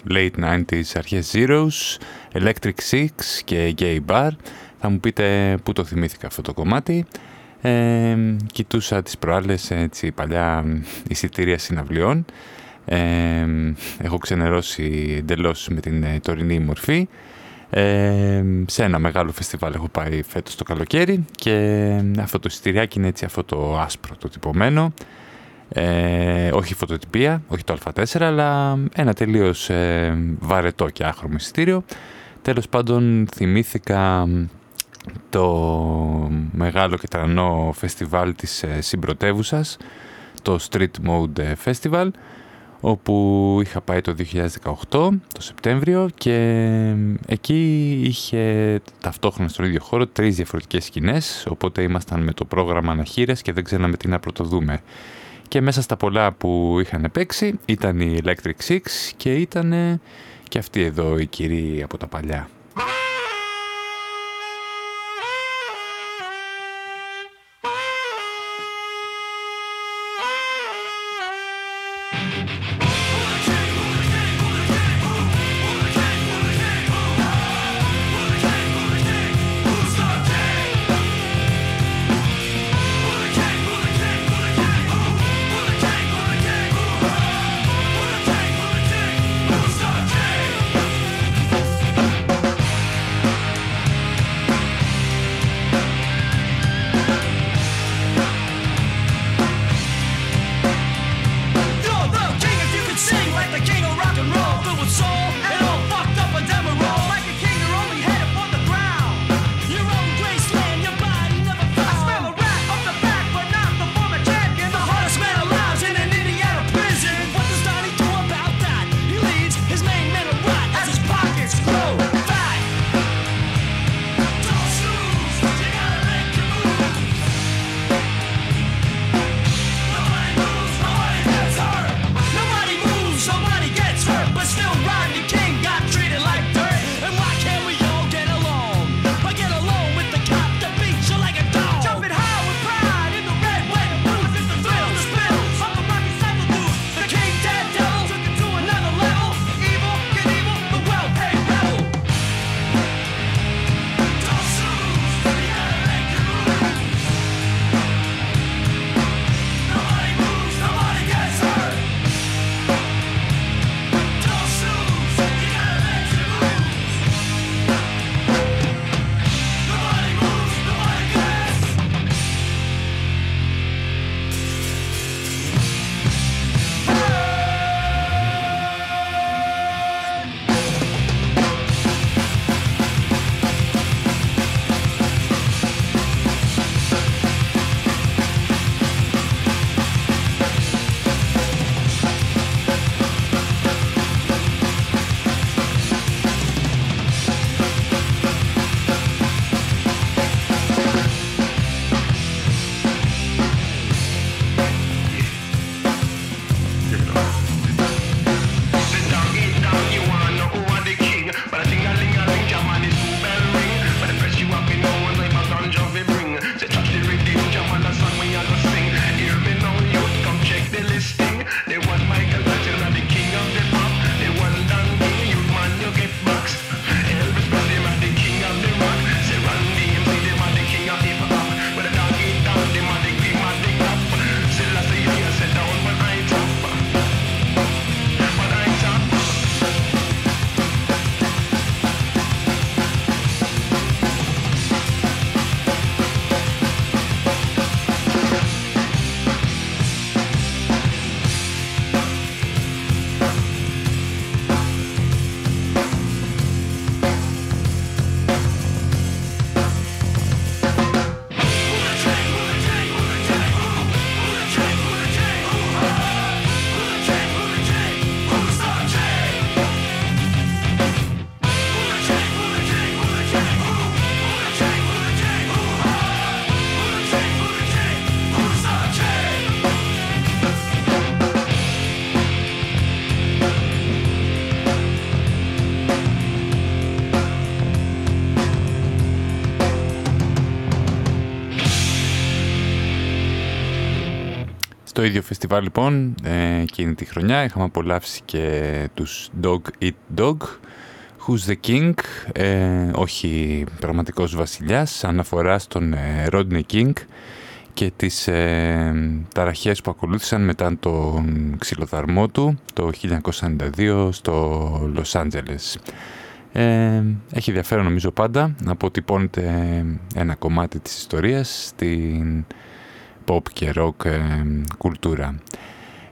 late 90s, αρχές Zeros, Electric Six και Gay Bar. Θα μου πείτε πού το θυμήθηκα αυτό το κομμάτι. Ε, κοιτούσα τις προάλλες έτσι, παλιά εισιτήρια συναυλιών. Ε, έχω ξενερώσει εντελώς με την ε, τωρινή μορφή. Ε, σε ένα μεγάλο φεστιβάλ έχω πάει φέτος το καλοκαίρι και αυτό το εισιτηριάκι είναι έτσι αυτό το άσπρο το τυπωμένο ε, όχι φωτοτυπία, όχι το Α4, αλλά ένα τελείως ε, βαρετό και άχρωμο εισιτήριο. Τέλος πάντων θυμήθηκα το μεγάλο και τρανό φεστιβάλ της ε, συμπρωτεύουσας, το Street Mode Festival, όπου είχα πάει το 2018, το Σεπτέμβριο, και εκεί είχε ταυτόχρονα στον ίδιο χώρο τρεις διαφορετικές σκηνές, οπότε ήμασταν με το πρόγραμμα αναχείρες και δεν ξέραμε τι να πρωτοδούμε. Και μέσα στα πολλά που είχαν παίξει ήταν η Electric Six και ήταν και αυτή εδώ η κυρία από τα παλιά. Στο ίδιο φεστιβάλ λοιπόν ε, εκείνη τη χρονιά είχαμε απολαύσει και τους Dog Eat Dog Who's the King, ε, όχι πραγματικός βασιλιάς, αναφορά στον ε, Rodney King και τις ε, ταραχές που ακολούθησαν μετά τον ξυλοδαρμό του το 1992 στο Λος Άντζελες. Ε, έχει ενδιαφέρον νομίζω πάντα να αποτυπώνεται ένα κομμάτι της ιστορίας στην pop και rock ε, κουλτούρα.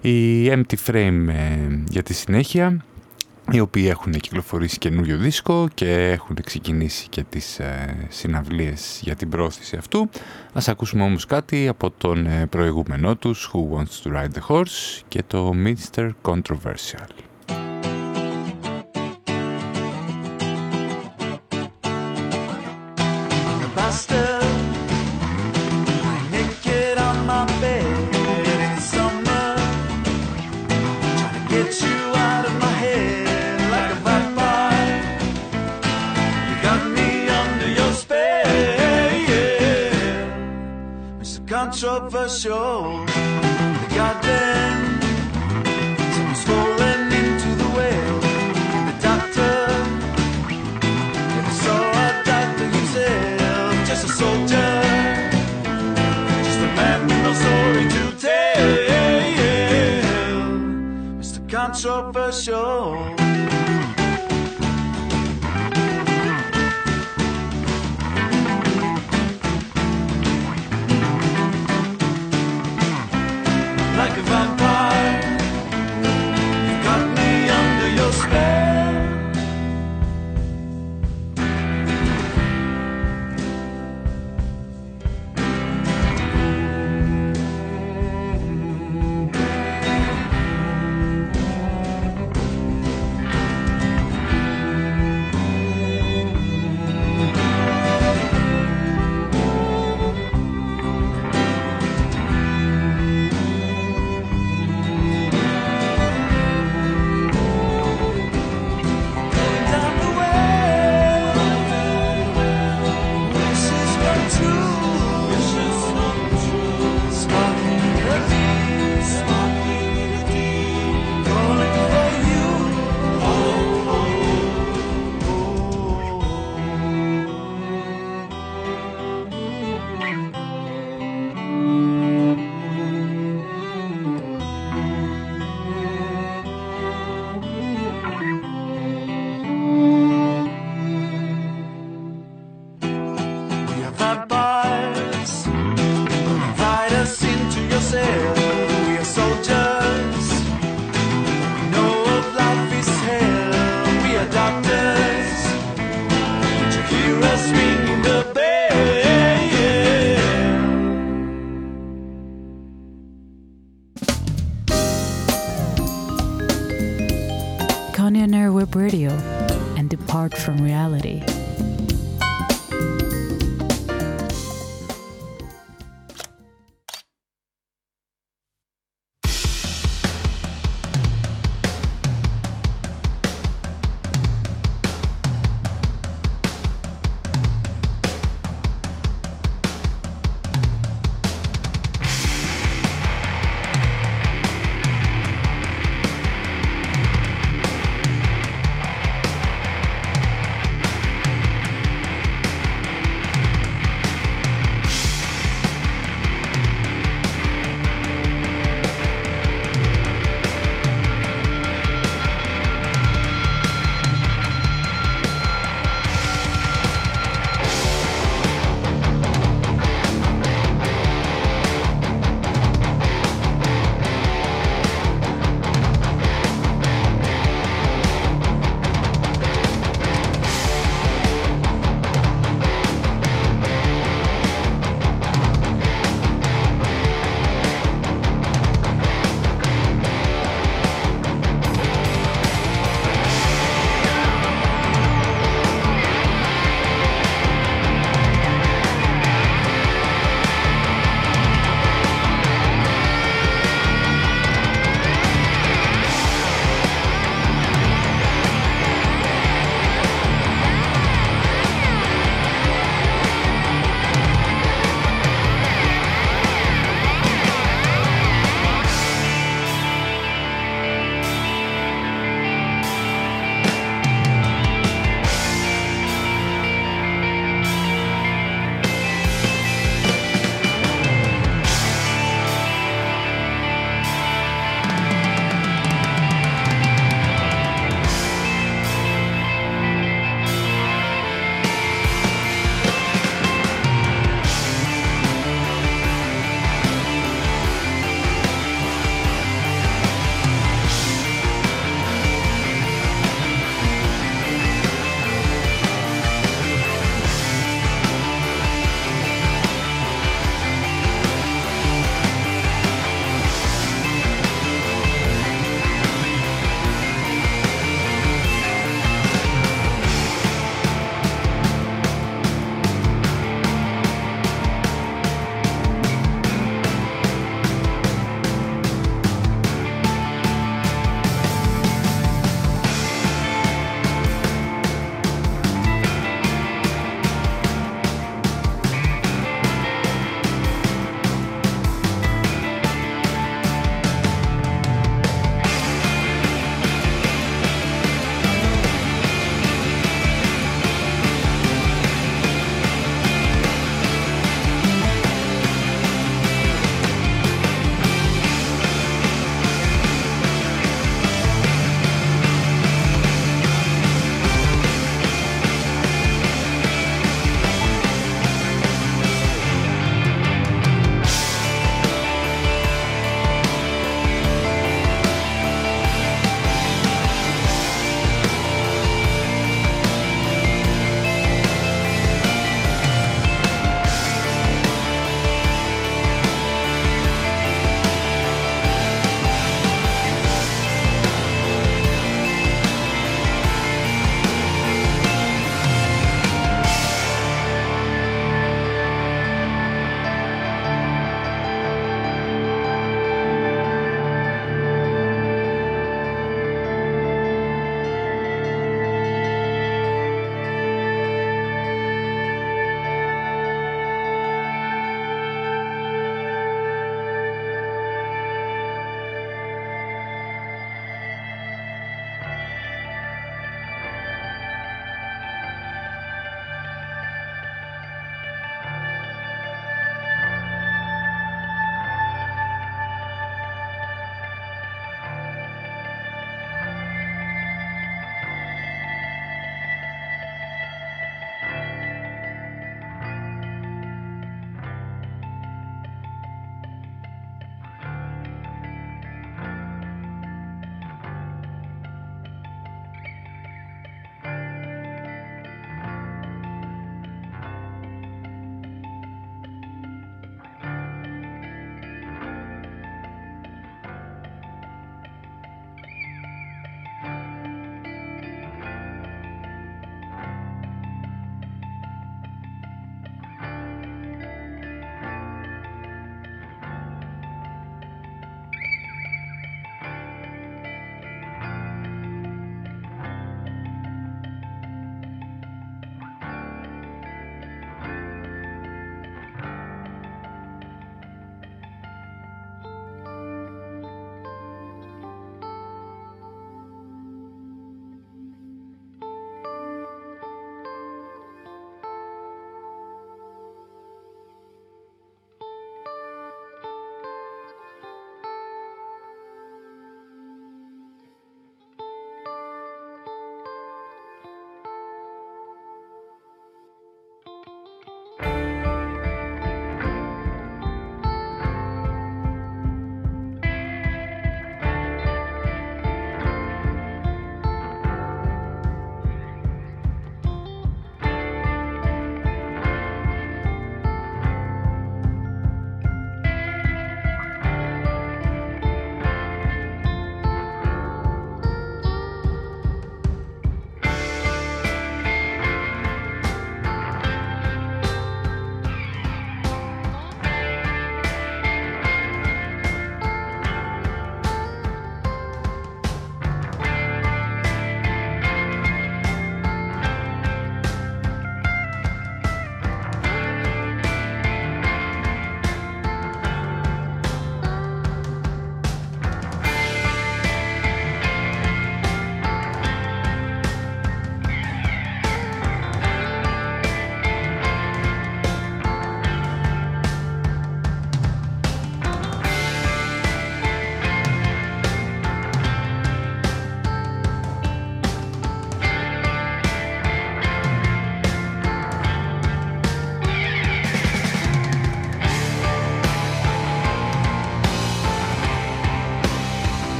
Η Empty Frame ε, για τη συνέχεια, οι οποίοι έχουν κυκλοφορήσει καινούριο δίσκο και έχουν ξεκινήσει και τις ε, συναυλίες για την πρόθεση αυτού. Ας ακούσουμε όμως κάτι από τον ε, προηγούμενό τους, Who Wants to Ride the Horse και το Mr. Controversial.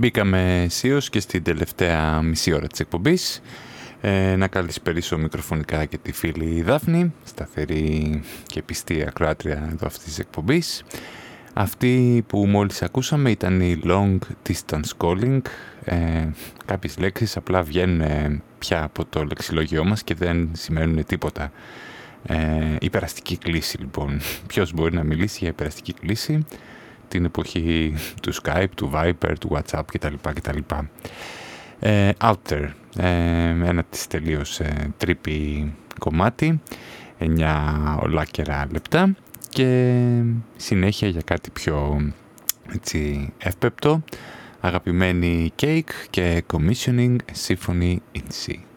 Μπήκαμε αισίως και στην τελευταία μισή ώρα της εκπομπής. Ε, να καλησπερίσω μικροφωνικά και τη φίλη Δάφνη, σταθερή και πιστή ακροάτρια εδώ αυτής της εκπομπής. Αυτή που μόλις ακούσαμε ήταν η Long Distance Calling. Ε, κάποιες λέξεις απλά βγαίνουν ε, πια από το λεξιλόγιό μας και δεν σημαίνουν τίποτα. Ε, υπεραστική κλίση λοιπόν. Ποιος μπορεί να μιλήσει για υπεραστική κλίση; Την εποχή του Skype, του Viper, του WhatsApp κτλ. κτλ. Ε, Outer, ε, ένα της τελείως ε, τρίπη κομμάτι, 9 ολάκερα λεπτά και συνέχεια για κάτι πιο έτσι, εύπεπτο, αγαπημένη Cake και Commissioning Symphony in C.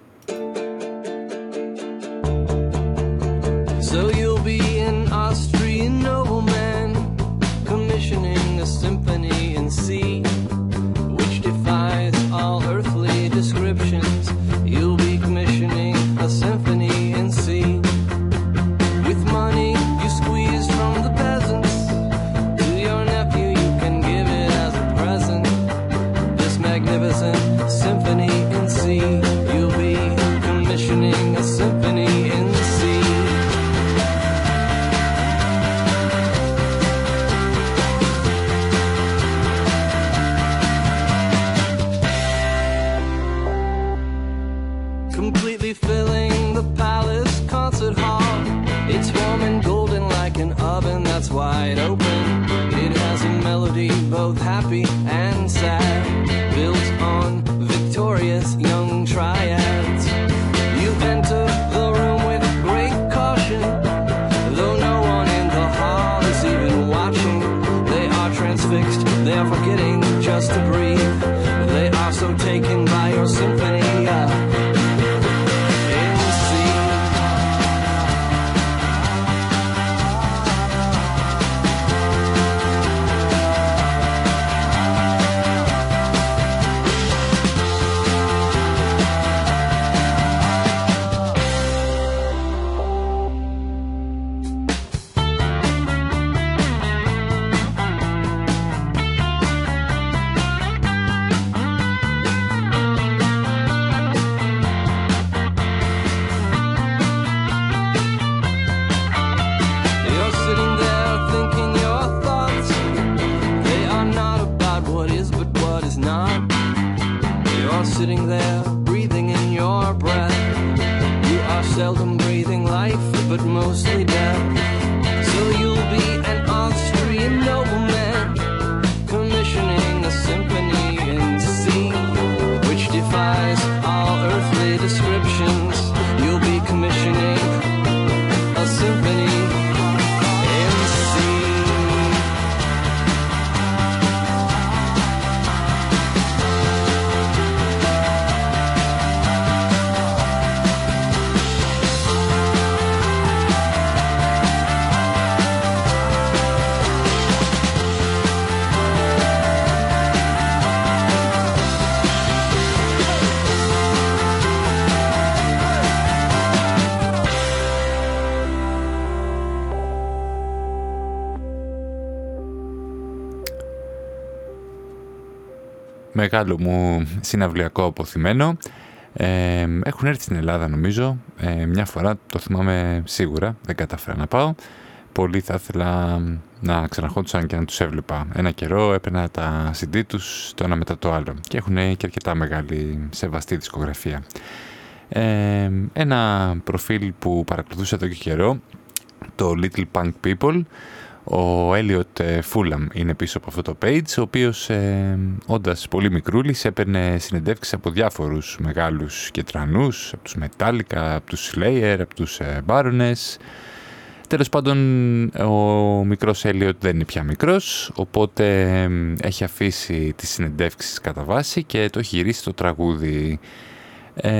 Μεγάλο μου συναυλιακό αποθυμένο. Ε, έχουν έρθει στην Ελλάδα νομίζω. Ε, μια φορά το θυμάμαι σίγουρα. Δεν κατάφερα να πάω. Πολύ θα ήθελα να ξαναρχόντουσαν και να τους έβλεπα. Ένα καιρό έπαιρνα τα CD τους το ένα μετά το άλλο. Και έχουν και αρκετά μεγάλη σεβαστή δισκογραφία. Ε, ένα προφίλ που παρακολουθούσα εδώ και καιρό, το Little Punk People, ο Elliot Fulham είναι πίσω από αυτό το page, ο οποίος ε, όντας πολύ μικρούλης έπαιρνε συνεντεύξεις από διάφορους μεγάλους και τρανούς, από τους Metallica, από τους Slayer, από τους ε, Baroness. Τέλος πάντων, ο μικρός Elliot δεν είναι πια μικρός, οπότε ε, έχει αφήσει τις συνεντεύξεις κατά βάση και το έχει γυρίσει το τραγούδι. Ε,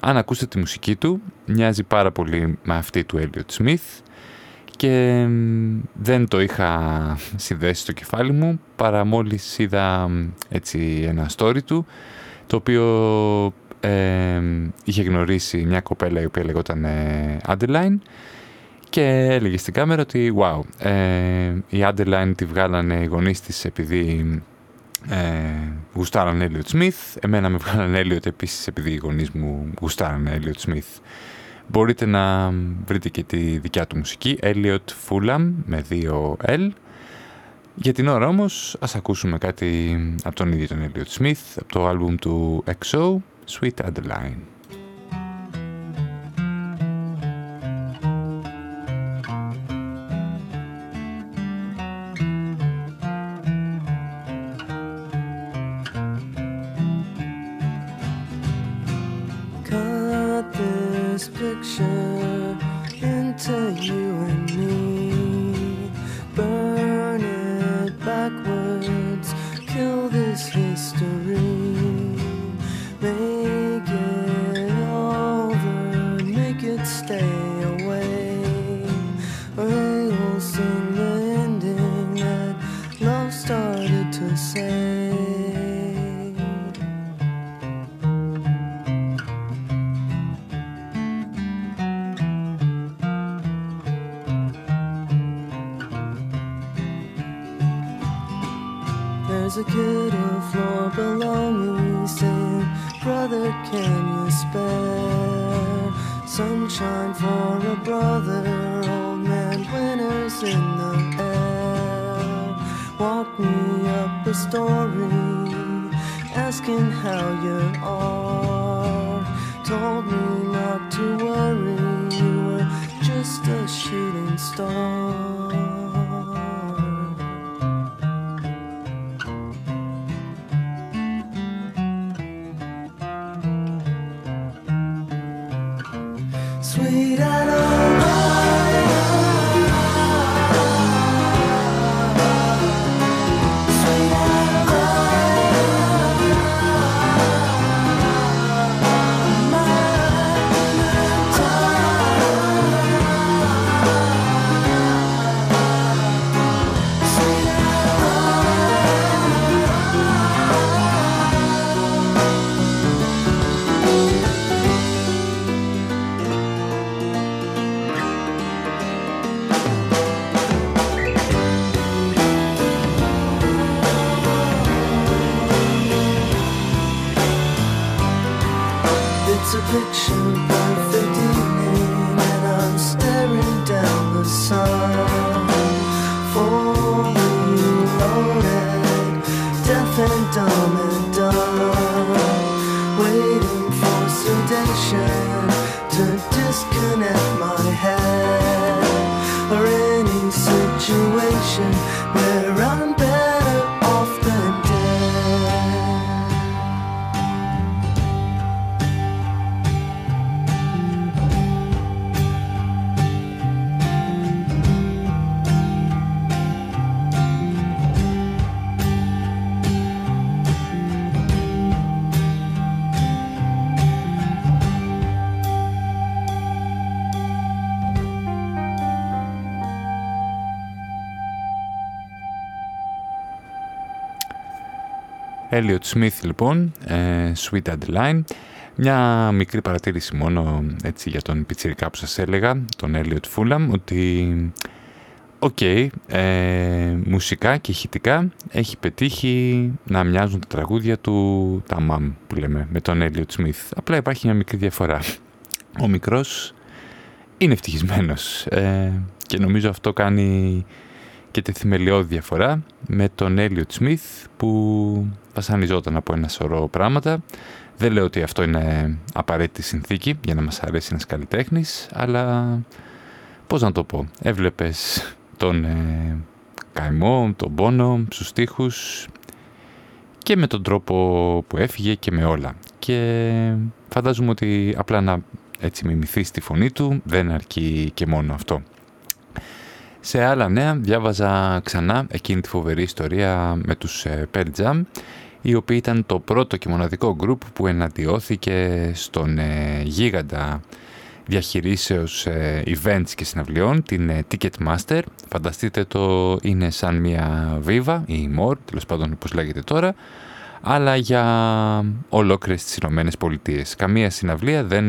αν ακούσετε τη μουσική του, μοιάζει πάρα πολύ με αυτή του Elliot Smith και μ, δεν το είχα συνδέσει στο κεφάλι μου παρά μόλις είδα μ, έτσι ένα story του το οποίο ε, είχε γνωρίσει μια κοπέλα η οποία λεγόταν ε, Adeline και έλεγε στην κάμερα ότι wow, ε, η Adeline τη βγάλανε οι γονείς της επειδή ε, γουστάραν Elliot Smith. Εμένα με βγάλαν Elliot επίσης επειδή οι γονείς μου γουστάραν Elliot Smith. Μπορείτε να βρείτε και τη δικιά του μουσική, Elliot Fulham με δύο L. Για την ώρα όμως ας ακούσουμε κάτι από τον ίδιο τον Elliot Smith, από το άλμπουμ του XO, Sweet Adeline. sweet at all. Elliot Smith λοιπόν, ε, Sweet Adeline. Μια μικρή παρατήρηση μόνο έτσι για τον πιτσιρικά που σας έλεγα, τον Elliot Fullam, ότι οκ, ε, μουσικά και ηχητικά έχει πετύχει να μοιάζουν τα τραγούδια του τα μαλάμ που λέμε με τον Elliot Smith. Απλά υπάρχει μια μικρή διαφορά. Ο μικρός είναι ευτυχισμένος ε, και νομίζω αυτό κάνει και τη θεμελιώδη διαφορά με τον Elliot Smith που βασανιζόταν από ένα σωρό πράγματα. Δεν λέω ότι αυτό είναι απαραίτητη συνθήκη για να μας αρέσει ένας καλλιτέχνης, αλλά πώς να το πω, έβλεπες τον ε, καημό, τον πόνο στους στίχους και με τον τρόπο που έφυγε και με όλα. Και φαντάζομαι ότι απλά να έτσι μιμηθείς τη φωνή του δεν αρκεί και μόνο αυτό. Σε άλλα νέα διάβαζα ξανά εκείνη τη φοβερή ιστορία με τους ε, Pearl Jam οι οποίοι ήταν το πρώτο και μοναδικό γκρουπ που εναντιώθηκε στον ε, γίγαντα διαχειρίσεως ε, events και συναυλιών, την ε, Ticketmaster. Φανταστείτε το είναι σαν μια Viva ή More, τέλος πάντων όπως λέγεται τώρα, αλλά για ολόκληρες τις Ηνωμένες Πολιτείες. Καμία συναυλία δεν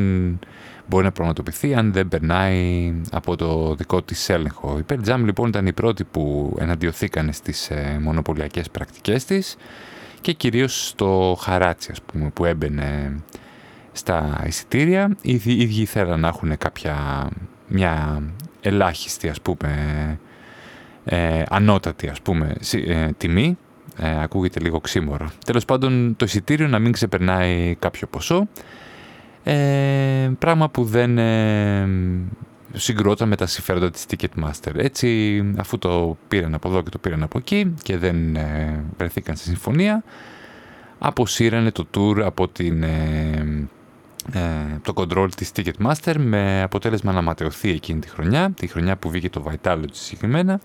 μπορεί να πραγματοποιηθεί αν δεν περνάει από το δικό της έλεγχο. Η Pearl Jam λοιπόν ήταν οι πρώτοι που εναντιωθήκαν στις ε, μονοπωλιακές πρακτικές της και κυρίως στο χαράτσι ας πούμε, που έμπαινε στα εισιτήρια. Οι ίδιοι ίδιοι θέλαν να έχουν κάποια, μια ελάχιστη ας πούμε, ε, ανώτατη ας πούμε, ε, τιμή. Ε, ακούγεται λίγο ξύμορο. Τέλος πάντων το εισιτήριο να μην ξεπερνάει κάποιο ποσό. Ε, πράγμα που δεν ε, συγκρόταν με τα συμφέροντα της Ticketmaster. Έτσι, αφού το πήραν από εδώ και το πήραν από εκεί και δεν ε, βρεθήκαν στη συμφωνία, αποσύρανε το tour από την, ε, ε, το control της Ticketmaster με αποτέλεσμα να ματαιωθεί εκείνη τη χρονιά, τη χρονιά που βγήκε το Vitalogy συγκεκριμένα,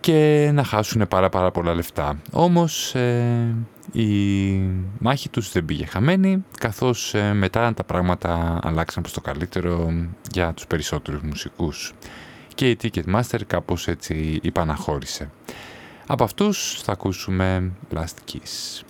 και να χάσουν πάρα πάρα πολλά λεφτά. Όμως ε, η μάχη τους δεν πήγε χαμένη, καθώς ε, μετά τα πράγματα αλλάξαν προς το καλύτερο για τους περισσότερους μουσικούς. Και η Ticketmaster κάπως έτσι υπαναχώρησε. Από αυτούς θα ακούσουμε Last Kiss.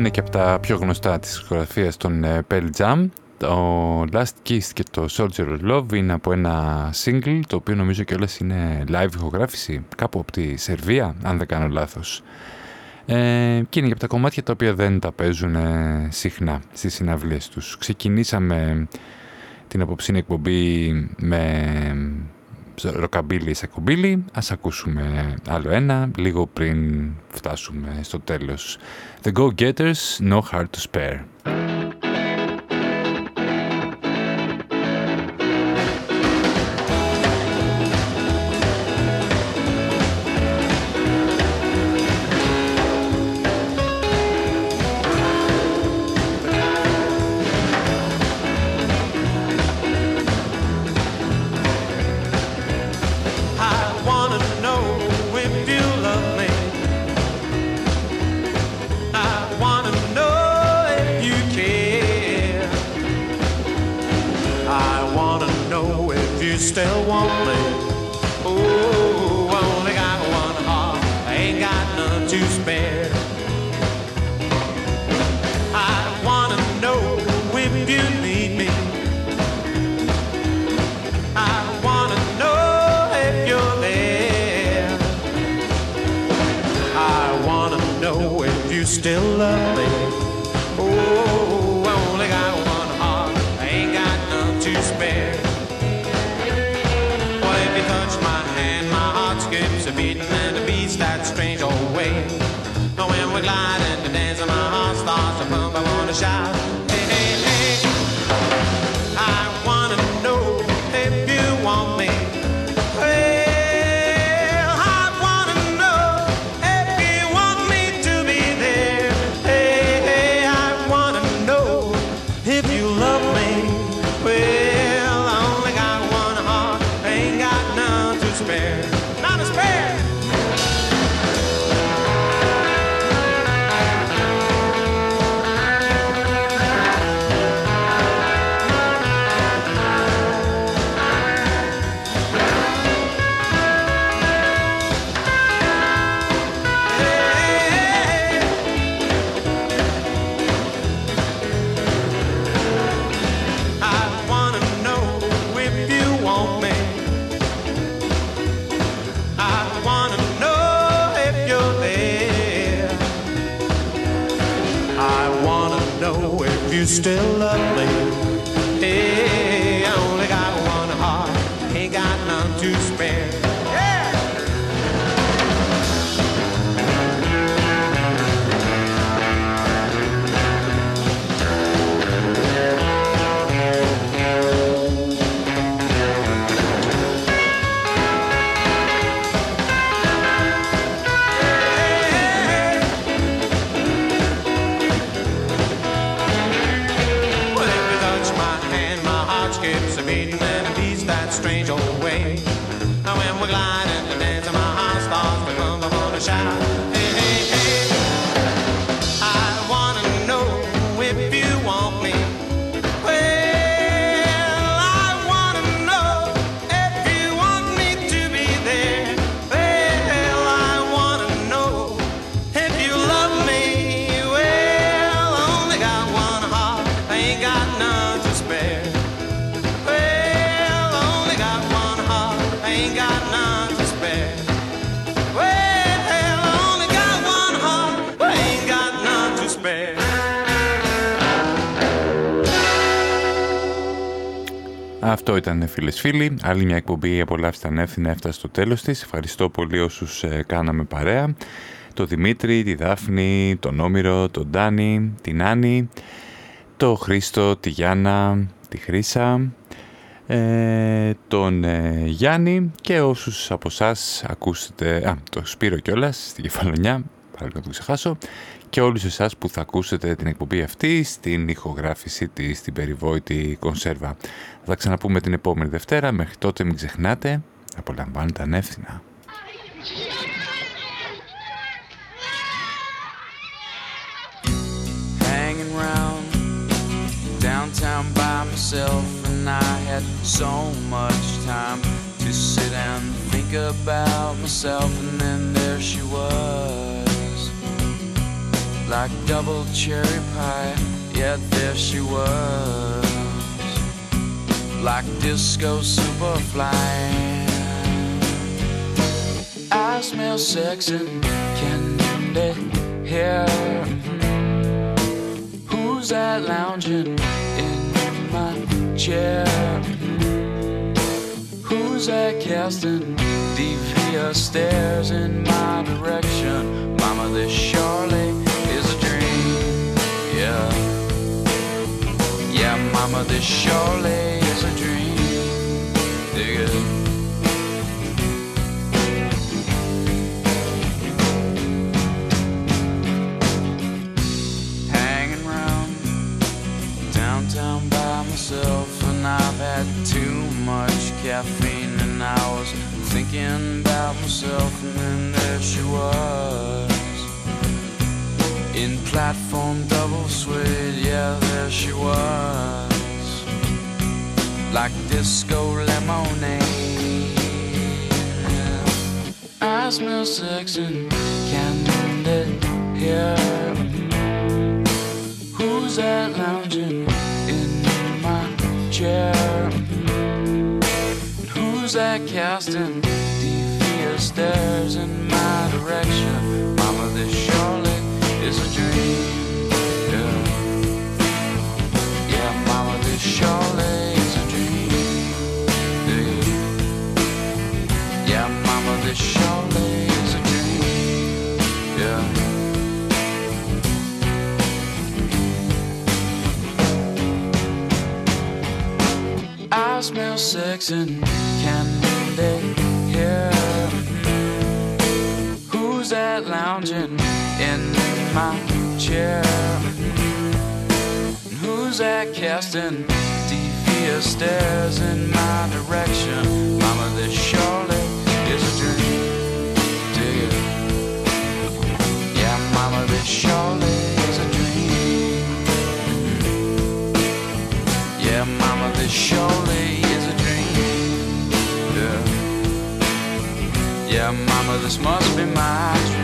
Είναι και από τα πιο γνωστά της δισκογραφίας των ε, Pearl Jam. Το Last Kiss και το Soldier of Love είναι από ένα single το οποίο νομίζω κιόλας είναι live ηχογράφηση κάπου από τη Σερβία αν δεν κάνω λάθος. Ε, και είναι και από τα κομμάτια τα οποία δεν τα παίζουν ε, συχνά στις συναυλίες τους. Ξεκινήσαμε την απόψινή εκπομπή με ροκαμπίλι σε κομπίλι. Ας ακούσουμε άλλο ένα λίγο πριν φτάσουμε στο τέλος. The Go Getters, No Heart to Spare. Αυτό ήταν φίλες φίλοι. Άλλη μια εκπομπή απολαύστη ανεύθυνα έφτασε στο τέλος της. Ευχαριστώ πολύ όσους ε, κάναμε παρέα. Το Δημήτρη, τη Δάφνη, τον Όμηρο, τον Ντάνη, την Άννη, το Χρήστο, τη Γιάννα, τη Χρύσα, ε, τον ε, Γιάννη και όσους από εσάς ακούσετε, α, το Σπύρο κιόλας, στην Κεφαλονιά, παρακαλώ να το ξεχάσω, και όλους εσάς που θα ακούσετε την εκπομπή αυτή στην ηχογράφηση της, στην περιβόητη κονσέρβα. Θα ξαναπούμε την επόμενη Δευτέρα, μέχρι τότε μην ξεχνάτε, απολαμβάνετε ανεύθυνα. hanging round downtown by myself, and I had so much time to sit and think about myself, and then there she was, like double cherry pie. Yet there she was, like disco superfly. I smell sex and candy here. Hmm. Who's that lounging in my chair? Hmm. Who's that casting devious stares in my direction? Mama, this dream. Yeah. Mama, this surely is a dream. Dig it. hanging round downtown by myself, and I've had too much caffeine, and I was thinking about myself, and then there she was in platform double suede, yeah, there she was like disco lemonade. I smell sex and candy here. Who's that lounging in my chair? Who's that casting devious stares in my direction? Mama, this A dream. Yeah, Mama, this a dream. Yeah. I smell sex and candy here. Who's that lounging in my chair? That casting devious stares in my direction? Mama, this surely is a dream. Dig. Yeah, Mama, this surely is a dream. Yeah, Mama, this surely is a dream. Yeah, yeah Mama, this must be my dream.